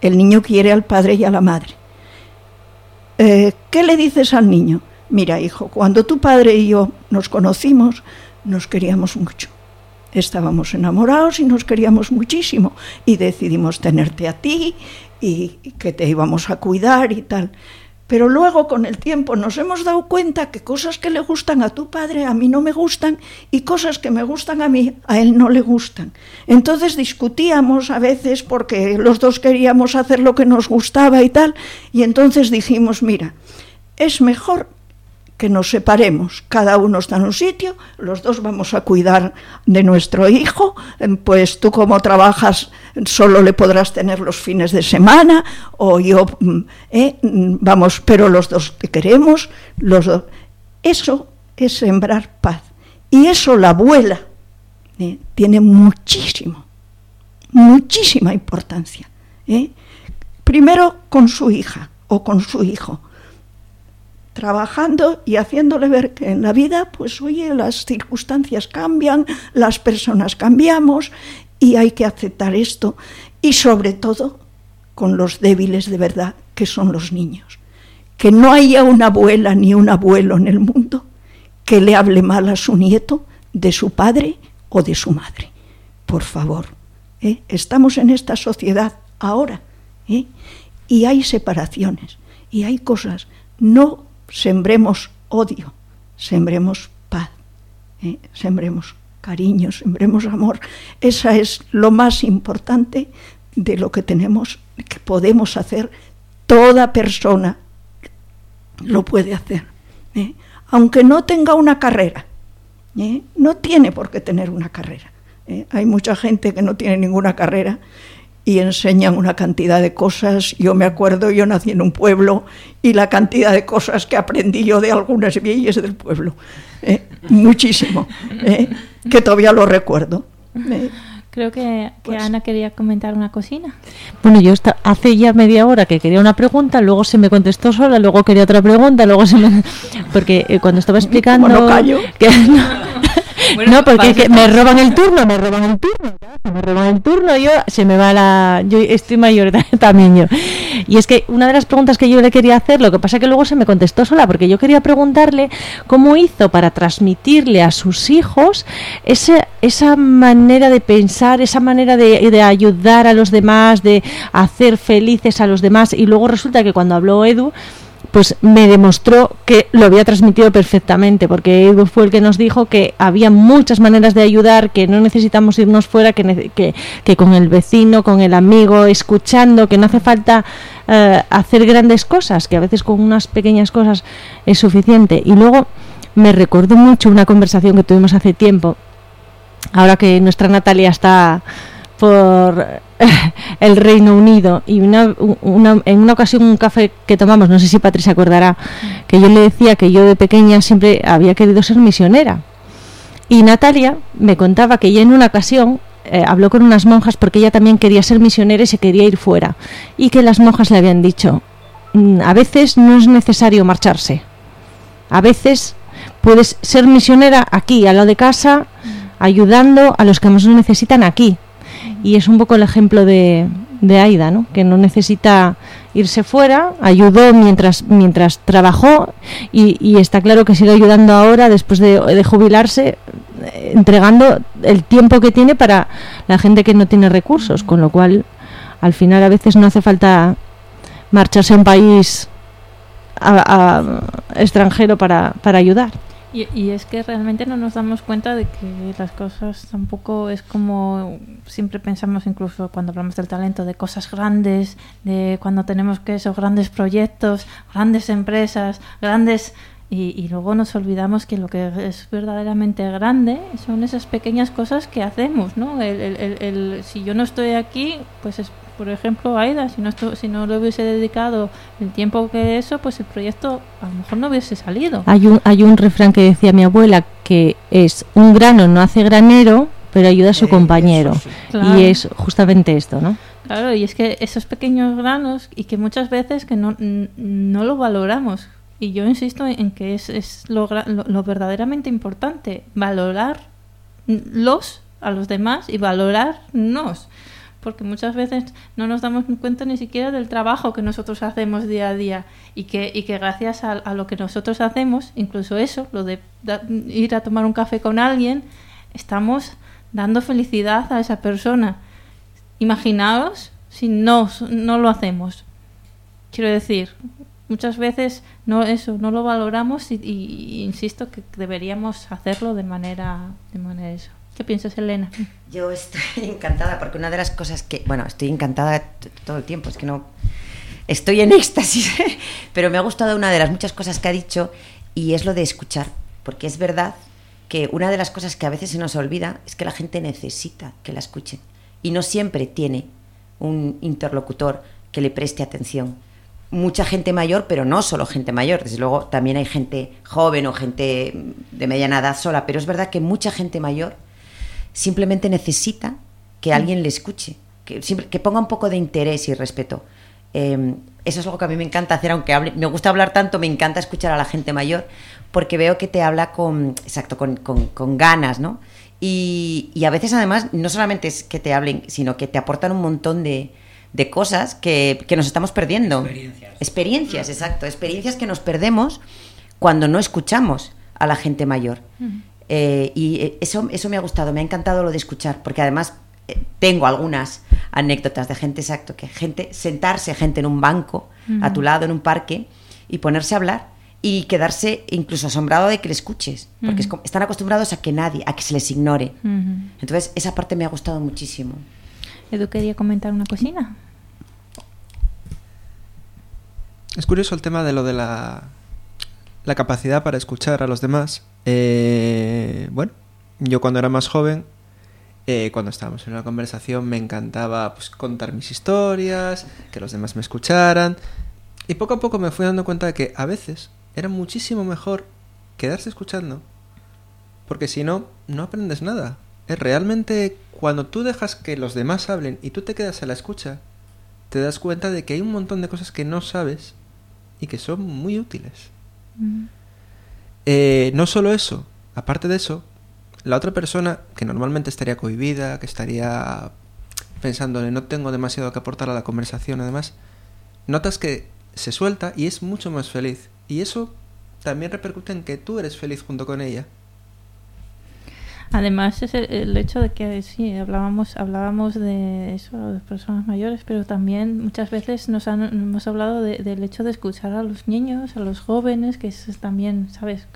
El niño quiere al padre y a la madre. Eh, ¿qué le dices al niño? Mira, hijo, cuando tu padre y yo nos conocimos, nos queríamos mucho. Estábamos enamorados y nos queríamos muchísimo y decidimos tenerte a ti y que te íbamos a cuidar y tal. Pero luego con el tiempo nos hemos dado cuenta que cosas que le gustan a tu padre a mí no me gustan y cosas que me gustan a mí a él no le gustan. Entonces discutíamos a veces porque los dos queríamos hacer lo que nos gustaba y tal y entonces dijimos, mira, es mejor que nos separemos, cada uno está en un sitio, los dos vamos a cuidar de nuestro hijo, em, pues tú como trabajas solo le podrás tener los fines de semana, o yo, mm, eh, mm, vamos, pero los dos te queremos, los dos. Eso es sembrar paz. Y eso la abuela ¿eh? tiene muchísimo, muchísima importancia. ¿eh? Primero con su hija o con su hijo, trabajando y haciéndole ver que en la vida, pues oye, las circunstancias cambian, las personas cambiamos y hay que aceptar esto. Y sobre todo con los débiles de verdad, que son los niños. Que no haya una abuela ni un abuelo en el mundo que le hable mal a su nieto de su padre o de su madre. Por favor, ¿eh? estamos en esta sociedad ahora ¿eh? y hay separaciones y hay cosas. No sembremos odio, sembremos paz, ¿eh? sembremos cariño, sembremos amor. Esa es lo más importante de lo que tenemos, que podemos hacer. Toda persona lo puede hacer, ¿eh? aunque no tenga una carrera. ¿eh? No tiene por qué tener una carrera. Hay mucha gente que no tiene ninguna carrera y enseñan una cantidad de cosas. Yo me acuerdo, yo nací en un pueblo y la cantidad de cosas que aprendí yo de algunas viejas del pueblo, ¿eh? muchísimo, ¿eh? que todavía lo recuerdo. ¿eh? Creo que, que Pues- Ana quería comentar una cocina. Bueno, yo esta- hace ya media hora que quería una pregunta, luego se me contestó sola, luego quería otra pregunta, luego se me... Porque eh, cuando estaba explicando... no callo. que- no, Bueno, no, porque para que me roban el turno, me roban el turno, ya, me roban el turno, yo se me va la... Yo estoy mayor también yo. Y es que una de las preguntas que yo le quería hacer, lo que pasa que luego se me contestó sola, porque yo quería preguntarle cómo hizo para transmitirle a sus hijos ese, esa manera de pensar, esa manera de, de ayudar a los demás, de hacer felices a los demás. Y luego resulta que cuando habló Edu, pues me demostró que lo había transmitido perfectamente, porque Edu fue el que nos dijo que había muchas maneras de ayudar, que no necesitamos irnos fuera, que, que con el vecino, con el amigo, escuchando, que no hace falta eh, hacer grandes cosas, que a veces con unas pequeñas cosas es suficiente. Y luego me recordó mucho una conversación que tuvimos hace tiempo, ahora que nuestra Natalia está por el Reino Unido y una, una- en una ocasión un café que tomamos, no sé si Patri se acordará, que yo le decía que yo de pequeña siempre había querido ser misionera. Y Natalia me contaba que ella en una ocasión eh, habló con unas monjas porque ella también quería ser misionera y se quería ir fuera. Y que las monjas le habían dicho, "Mm, a veces no es necesario marcharse. A veces puedes ser misionera aquí, al lado de casa, ayudando a los que más lo necesitan aquí. Y es un poco el ejemplo de, de Aida, ¿no? que no necesita irse fuera, ayudó mientras, mientras trabajó y, está claro que sigue ayudando ahora después de, jubilarse, eh, entregando el tiempo que tiene para la gente que no tiene recursos, con lo cual al final a veces no hace falta marcharse a un país a- extranjero para, para ayudar. Y, y es que realmente no nos damos cuenta de que las cosas tampoco es como siempre pensamos, incluso cuando hablamos del talento, de cosas grandes, de cuando tenemos que esos grandes proyectos, grandes empresas, grandes. Y, luego nos olvidamos que lo que es verdaderamente grande son esas pequeñas cosas que hacemos, ¿no? El- el- si yo no estoy aquí, pues es, por ejemplo, Aida, si no, estu- si no le hubiese dedicado el tiempo que eso, pues el proyecto a lo mejor no hubiese salido. Hay un, hay un refrán que decía mi abuela que es un grano no hace granero, pero ayuda a su Eh, compañero. eso sí. Claro. Y es justamente esto, ¿no? Claro, y es que esos pequeños granos y que muchas veces que no, no lo valoramos. Y yo insisto en que es, es lo, lo- lo verdaderamente importante, valorarlos a los demás y valorarnos. Porque muchas veces no nos damos cuenta ni siquiera del trabajo que nosotros hacemos día a día y que, y que gracias a, lo que nosotros hacemos, incluso eso, lo de ir a tomar un café con alguien, estamos dando felicidad a esa persona. Imaginaos si no, no lo hacemos. Quiero decir, muchas veces no eso no lo valoramos y, y- y insisto que deberíamos hacerlo de manera de manera eso. ¿Qué piensas, Elena? Yo estoy encantada porque una de las cosas que, bueno, estoy encantada todo el tiempo, es que no, estoy en éxtasis, pero me ha gustado una de las muchas cosas que ha dicho y es lo de escuchar, porque es verdad que una de las cosas que a veces se nos olvida es que la gente necesita que la escuchen y no siempre tiene un interlocutor que le preste atención. mucha gente mayor, pero no solo gente mayor, desde luego también hay gente joven o gente de mediana edad sola, pero es verdad que mucha gente mayor simplemente necesita que alguien le escuche, que, que ponga un poco de interés y respeto. Em, eso es algo que a mí me encanta hacer, aunque hable, me gusta hablar tanto, me encanta escuchar a la gente mayor, porque veo que te habla con, exacto, con, con, ganas, ¿no? Y, y, a veces además no solamente es que te hablen, sino que te aportan un montón de, de cosas que, que, nos estamos perdiendo. Experiencias. Experiencias, exacto. Experiencias que nos perdemos cuando no escuchamos a la gente mayor. Eh, y eh, eso, eso me ha gustado, me ha encantado lo de escuchar, porque además eh, tengo algunas anécdotas de gente, exacto, que gente, sentarse gente en un banco, a tu lado, en un parque, y ponerse a hablar y quedarse incluso asombrado de que le escuches, porque están acostumbrados a que nadie, a que se les ignore. Entonces, esa parte me ha gustado muchísimo. Edu quería comentar una cocina. Es curioso el tema de lo de la, la capacidad para escuchar a los demás. Eh, bueno, yo cuando era más joven, eh, cuando estábamos en una conversación, me encantaba pues, contar mis historias, que los demás me escucharan. Y poco a poco me fui dando cuenta de que a veces era muchísimo mejor quedarse escuchando, porque si no, no aprendes nada. Es realmente cuando tú dejas que los demás hablen y tú te quedas a la escucha, te das cuenta de que hay un montón de cosas que no sabes y que son muy útiles. Eh, no solo eso, aparte de eso, la otra persona que normalmente estaría cohibida, que estaría pensándole no tengo demasiado que aportar a la conversación, además, notas que se suelta y es mucho más feliz. Y eso también repercute en que tú eres feliz junto con ella. Además es el, hecho de que sí hablábamos hablábamos de eso de personas mayores, pero también muchas veces nos han, hemos hablado del hecho de escuchar a los niños, a los jóvenes, que es también sabes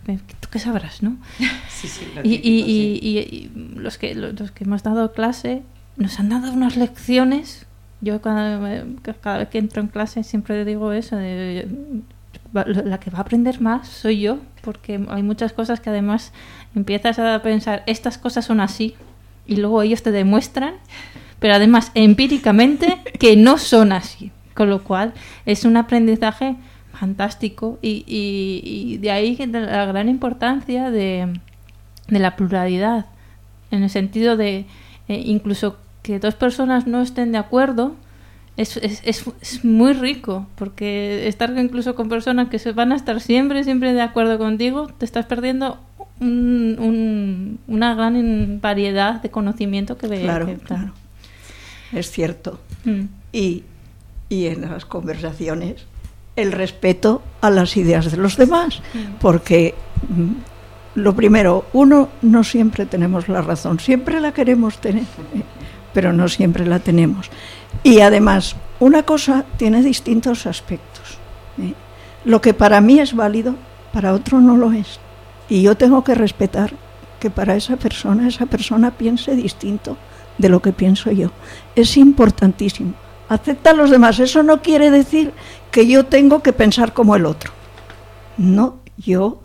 tú qué sabrás, ¿no? Sí, sí, y, y, y, los que los, que hemos dado clase nos han dado unas lecciones. Yo cada, cada vez que entro en clase siempre digo eso de la que va a aprender más soy yo, porque hay muchas cosas que además empiezas a pensar, estas cosas son así, y luego ellos te demuestran, pero además empíricamente que no son así. Con lo cual es un aprendizaje fantástico y, y, de ahí la gran importancia de, de, la pluralidad, en el sentido de eh, incluso que dos personas no estén de acuerdo, es, es, es, muy rico, porque estar incluso con personas que se van a estar siempre, siempre de acuerdo contigo, te estás perdiendo un, una gran variedad de conocimiento que ve. Claro, claro. Es cierto. Mm. Y, y en las conversaciones, el respeto a las ideas de los demás, mm. porque mm, lo primero, uno no siempre tenemos la razón, siempre la queremos tener, pero no siempre la tenemos. Y además, una cosa tiene distintos aspectos. ¿eh? Lo que para mí es válido, para otro no lo es. Y yo tengo que respetar que para esa persona, esa persona piense distinto de lo que pienso yo. Es importantísimo. Acepta a los demás. Eso no quiere decir que yo tengo que pensar como el otro. No, yo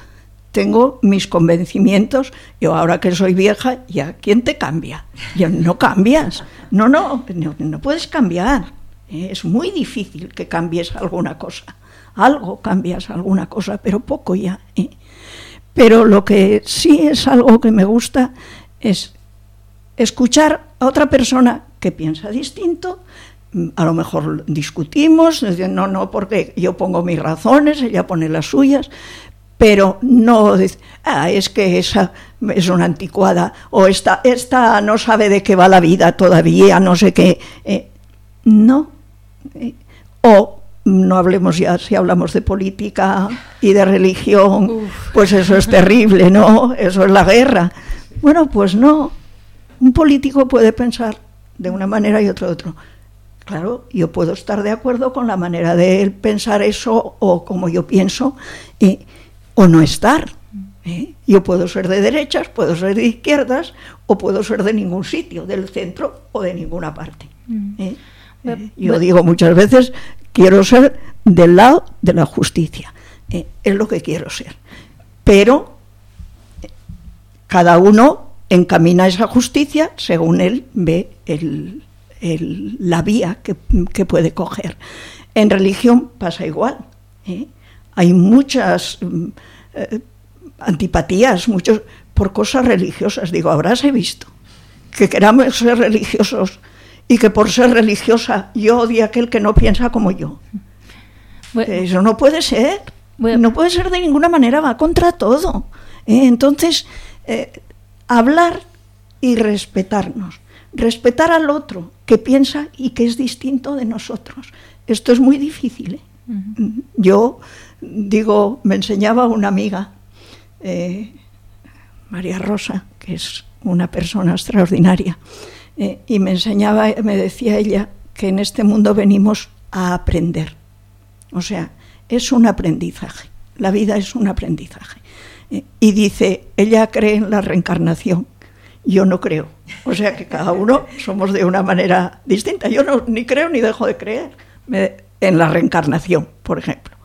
tengo mis convencimientos. Yo ahora que soy vieja, ¿ya quién te cambia? Yo, no cambias. No, no, no, puedes cambiar. ¿eh? Es muy difícil que cambies alguna cosa. Algo cambias alguna cosa, pero poco ya. ¿eh? Pero lo que sí es algo que me gusta es escuchar a otra persona que piensa distinto, a lo mejor discutimos, no, no, porque yo pongo mis razones, ella pone las suyas, pero no ah, es que esa es una anticuada, o esta, esta no sabe de qué va la vida todavía, no sé qué. Eh, no. Eh, o no hablemos ya, si hablamos de política y de religión, pues eso es terrible, ¿no? Eso es la guerra. Bueno, pues no. Un político puede pensar de una manera y otro de otro. Claro, yo puedo estar de acuerdo con la manera de él pensar eso o como yo pienso, y, o no estar. ¿eh? Yo puedo ser de derechas, puedo ser de izquierdas o puedo ser de ningún sitio, del centro o de ninguna parte. Mm. ¿eh? Eh, yo digo muchas veces quiero ser del lado de la justicia. Es lo que quiero ser. Pero cada uno encamina esa justicia según él ve el, el- la vía que, que puede coger. En religión pasa igual. ¿eh? Hay muchas eh, antipatías, muchos por cosas religiosas. Digo, habráse visto que queramos ser religiosos y que por ser religiosa yo odie a aquel que no piensa como yo. Bueno, Eso no puede ser. Bueno. No puede ser de ninguna manera, va contra todo. ¿eh? Entonces, eh, hablar y respetarnos. Respetar al otro que piensa y que es distinto de nosotros. Esto es muy difícil. ¿eh? Yo digo, me enseñaba una amiga, eh, María Rosa, que es una persona extraordinaria, eh, y me enseñaba, me decía ella, que en este mundo venimos a aprender. O sea, es un aprendizaje. La vida es un aprendizaje. Eh, Y dice, ella cree en la reencarnación. Yo no creo. O sea que cada uno somos de una manera distinta. Yo no, ni creo ni dejo de creer en la reencarnación, por ejemplo.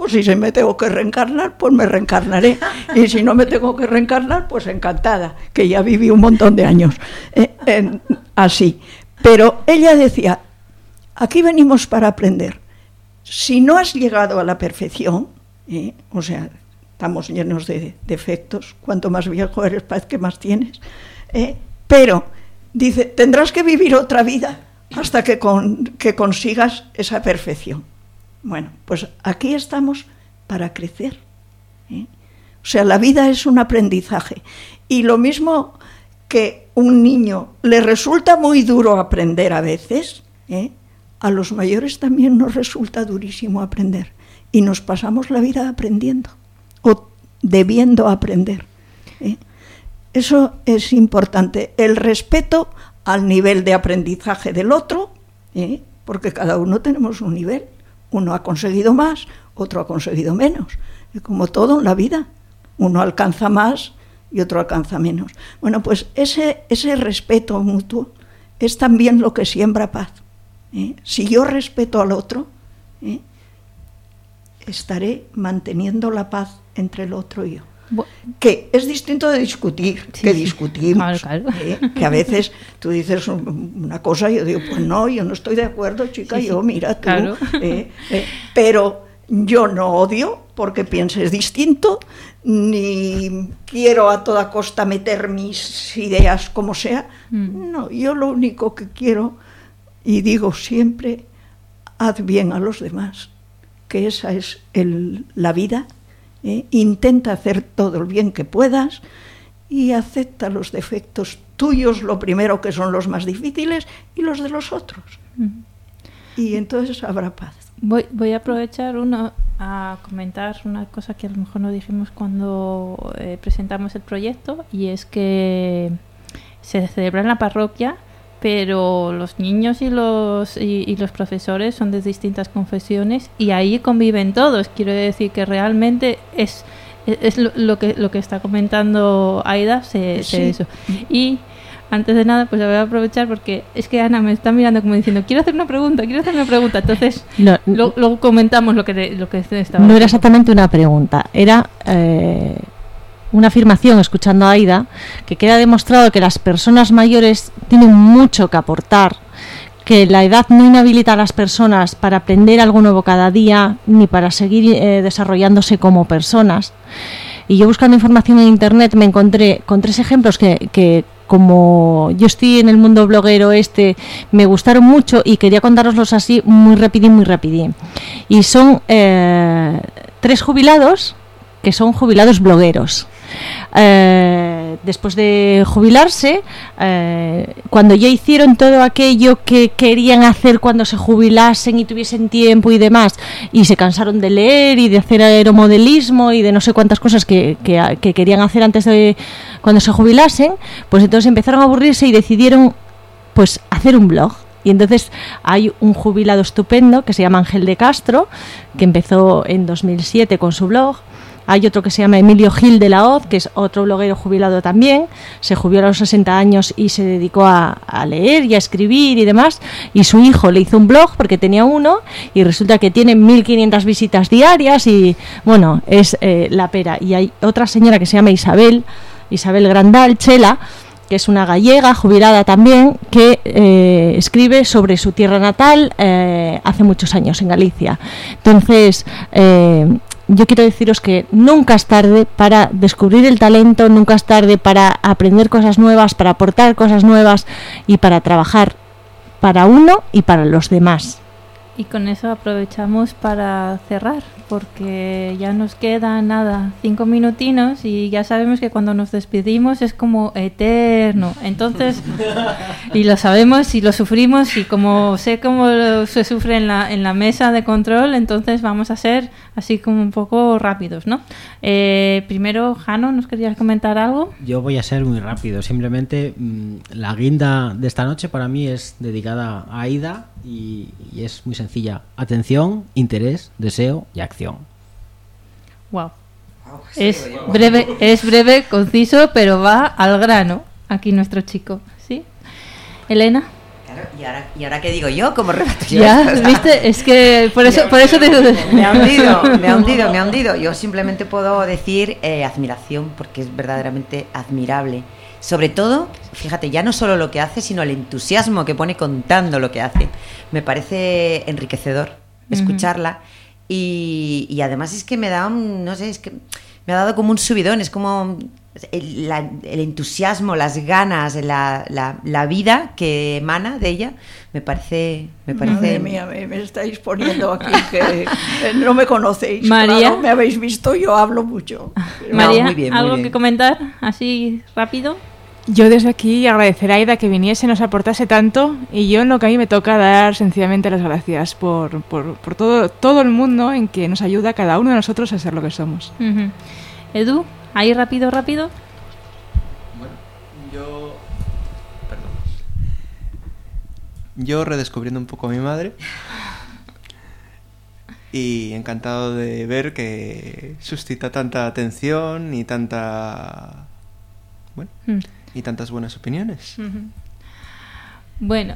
Pues si me tengo que reencarnar, pues me reencarnaré. Y si no me tengo que reencarnar, pues encantada, que ya viví un montón de años eh, así. Pero ella decía, aquí venimos para aprender. Si no has llegado a la perfección, ¿eh? o sea, estamos llenos de defectos, cuanto más viejo eres, parece que más tienes, ¿eh? pero dice, tendrás que vivir otra vida hasta que consigas esa perfección. Bueno, pues aquí estamos para crecer. ¿eh? O sea, la vida es un aprendizaje. Y lo mismo que un niño le resulta muy duro aprender a veces, ¿eh? a los mayores también nos resulta durísimo aprender. Y nos pasamos la vida aprendiendo o debiendo aprender. ¿eh? Eso es importante. El respeto al nivel de aprendizaje del otro, ¿eh? porque cada uno tenemos un nivel. Uno ha conseguido más, otro ha conseguido menos. Y como todo en la vida, uno alcanza más y otro alcanza menos. Bueno, pues ese, ese respeto mutuo es también lo que siembra paz. ¿eh? Si yo respeto al otro, ¿eh? estaré manteniendo la paz entre el otro y yo. Que es distinto de discutir, Sí, que discutimos. Claro, claro. ¿eh? Que a veces tú dices un- una cosa y yo digo, pues no, yo no estoy de acuerdo, chica, sí, yo mira tú. claro. ¿eh? Eh, pero yo no odio porque pienses distinto, ni quiero a toda costa meter mis ideas como sea. Mm. No, yo lo único que quiero, y digo siempre, haz bien a los demás, que esa es el- la vida. ¿Eh? Intenta hacer todo el bien que puedas y acepta los defectos tuyos, lo primero que son los más difíciles, y los de los otros. Y entonces habrá paz. Voy, voy a aprovechar uno a comentar una cosa que a lo mejor no dijimos cuando eh, presentamos el proyecto y es que se celebra en la parroquia, pero los niños y los y, y los profesores son de distintas confesiones y ahí conviven todos. Quiero decir que realmente es es- es lo, que lo que está comentando Aida se, eso. Y antes de nada, pues voy a aprovechar porque es que Ana me está mirando como diciendo, quiero hacer una pregunta, quiero hacer una pregunta. Entonces, No, lo- luego comentamos lo que, te- lo que estaba No era exactamente una pregunta, era eh, una afirmación, escuchando a Aida, que queda demostrado que las personas mayores tienen mucho que aportar, que la edad no inhabilita a las personas para aprender algo nuevo cada día, ni para seguir eh, desarrollándose como personas. Y yo buscando información en internet me encontré con tres ejemplos que, como yo estoy en el mundo bloguero este, me gustaron mucho y quería contároslos así muy rapidín, muy rapidín. Y son eh, tres jubilados que son jubilados blogueros. Eh, después de jubilarse, eh, cuando ya hicieron todo aquello que querían hacer cuando se jubilasen y tuviesen tiempo y demás, y se cansaron de leer y de hacer aeromodelismo y de no sé cuántas cosas que, que- que querían hacer antes de cuando se jubilasen, pues entonces empezaron a aburrirse y decidieron pues hacer un blog. Y entonces hay un jubilado estupendo que se llama Ángel de Castro, que empezó en 2007 con su blog. Hay otro que se llama Emilio Gil de la Hoz, que es otro bloguero jubilado también. Se jubiló a los 60 años y se dedicó a, leer y a escribir y demás. Y su hijo le hizo un blog porque tenía uno y resulta que tiene 1.500 visitas diarias y bueno, es eh, la pera. Y hay otra señora que se llama Isabel, Isabel Grandal, Chela, que es una gallega jubilada también, que eh, escribe sobre su tierra natal eh, hace muchos años en Galicia. Entonces, yo quiero deciros que nunca es tarde para descubrir el talento, nunca es tarde para aprender cosas nuevas, para aportar cosas nuevas y para trabajar para uno y para los demás. Y con eso aprovechamos para cerrar, porque ya nos queda nada, cinco minutinos y ya sabemos que cuando nos despedimos es como eterno. Entonces, y lo sabemos y lo sufrimos y como sé cómo se sufre en la, en la mesa de control, entonces vamos a ser así como un poco rápidos, ¿no? Eh, primero, Jano, ¿nos querías comentar algo? Yo voy a ser muy rápido. Simplemente mm, la guinda de esta noche para mí es dedicada a Aida y, y es muy sencilla. Atención, interés, deseo y acción. Wow. Es breve, es breve, conciso, pero va al grano. Aquí nuestro chico, ¿sí? Elena, Claro, ¿y ahora, ¿y ahora qué digo yo? ¿Cómo rebato yo ya, viste, es que por eso, por eso te Me ha hundido, me ha hundido, me ha hundido. Yo simplemente puedo decir eh, admiración, porque es verdaderamente admirable. Sobre todo, fíjate, ya no solo lo que hace, sino el entusiasmo que pone contando lo que hace. Me parece enriquecedor escucharla. Y, y además es que me da un, no sé, es que me ha dado como un subidón, es como el, la- el entusiasmo, las ganas, la, la- la vida que emana de ella, me parece... Me parece Madre mía, me, me estáis poniendo aquí que no me conocéis. María. claro, me habéis visto, yo hablo mucho. Pero- No, María, muy bien, muy ¿algo bien. que comentar? Así rápido. Yo desde aquí agradecer a Aida que viniese, nos aportase tanto y yo en lo que a mí me toca dar sencillamente las gracias por, por, por todo, todo el mundo en que nos ayuda a cada uno de nosotros a ser lo que somos. Edu, ahí rápido, rápido. Bueno, yo. Perdón. Yo redescubriendo un poco a mi madre. Y encantado de ver que suscita tanta atención y tanta. Bueno, Mm. Y tantas buenas opiniones. Bueno,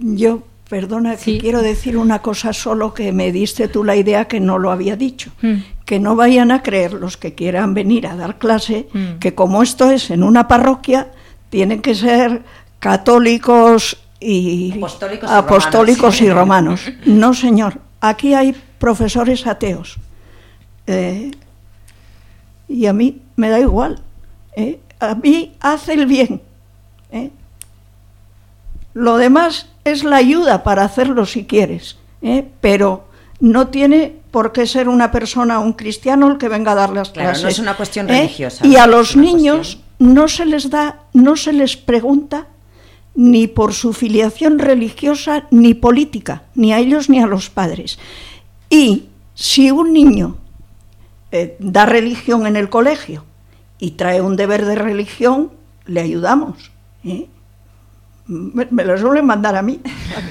Yo, perdona, que quiero decir una cosa solo que me diste tú la idea que no lo había dicho. Mm. Que no vayan a creer los que quieran venir a dar clase Mm. que como esto es en una parroquia, tienen que ser católicos y Apostólicos y apostólicos y romanos. romanos. No, señor. Aquí hay profesores ateos. Eh, y a mí me da igual. ¿eh? A mí hace el bien. ¿eh? Lo demás es la ayuda para hacerlo si quieres, ¿eh? pero no tiene por qué ser una persona, un cristiano, el que venga a dar las Claro, no es una cuestión ¿eh? religiosa, Y a los niños no se les da, no se les pregunta ni por su filiación religiosa ni política, ni a ellos ni a los padres. Y si un niño eh, da religión en el colegio y trae un deber de religión, le ayudamos. ¿eh? Me, me lo suelen mandar a mí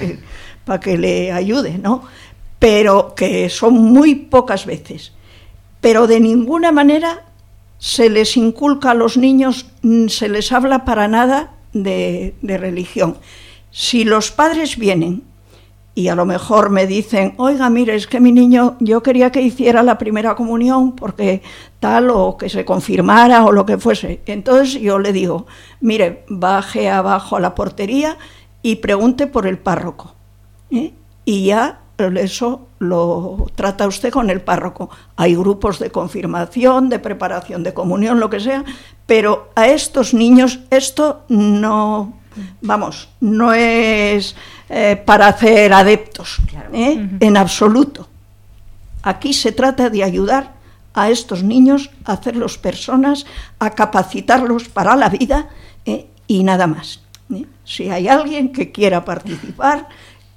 para que, le ayude, ¿no? Pero que son muy pocas veces. Pero de ninguna manera se les inculca a los niños, mm, se les habla para nada de religión. Si los padres vienen y a lo mejor me dicen, oiga, mire, es que mi niño, yo quería que hiciera la primera comunión porque tal, o que se confirmara o lo que fuese. Entonces yo le digo, mire, baje abajo a la portería y pregunte por el párroco. ¿eh? Y ya eso lo trata usted con el párroco. Hay grupos de confirmación, de preparación de comunión, lo que sea, pero a estos niños esto no, vamos, no es eh, para hacer adeptos, Claro. ¿eh? en absoluto. Aquí se trata de ayudar a estos niños a hacerlos personas, a capacitarlos para la vida ¿eh? y nada más. Si hay alguien que quiera participar,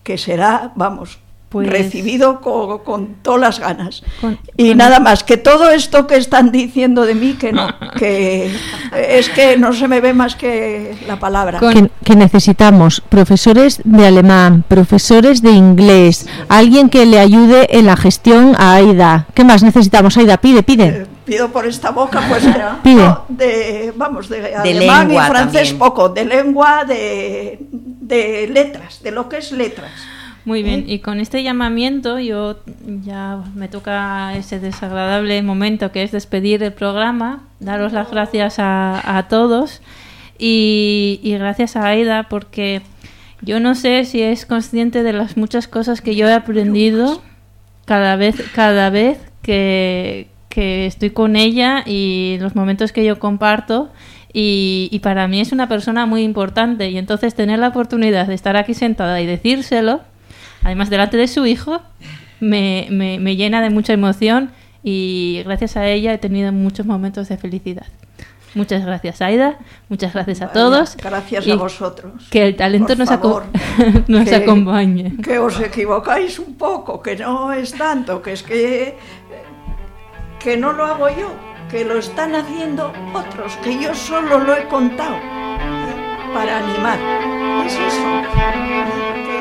que será, vamos, Pues- recibido con, con todas las ganas. Con- y con- nada más, que todo esto que están diciendo de mí, que no, que es que no se me ve más que la palabra. Con- que, que necesitamos profesores de alemán, profesores de inglés, alguien que le ayude en la gestión a Aida. ¿Qué más necesitamos, Aida? Pide, Eh, pide. pido por esta boca, pues Pide. no, de, vamos, de, alemán lengua y francés también. poco, de lengua, de, de letras, de lo que es letras. Muy bien, y con este llamamiento yo ya me toca ese desagradable momento que es despedir el programa, daros las gracias a, a todos y, y gracias a Aida porque yo no sé si es consciente de las muchas cosas que yo he aprendido cada vez, cada vez que, que estoy con ella y los momentos que yo comparto. Y, y para mí es una persona muy importante. Y entonces tener la oportunidad de estar aquí sentada y decírselo, además delante de su hijo, me, me, me llena de mucha emoción. Y gracias a ella he tenido muchos momentos de felicidad. Muchas gracias, Aida. Muchas gracias a Vaya, todos. Gracias Y a vosotros. Que el talento nos, aco- favor, nos que- acompañe. Que os equivocáis un poco, que no es tanto, que es que que no lo hago yo, que lo están haciendo otros, que yo solo lo he contado para animar. Es eso. Que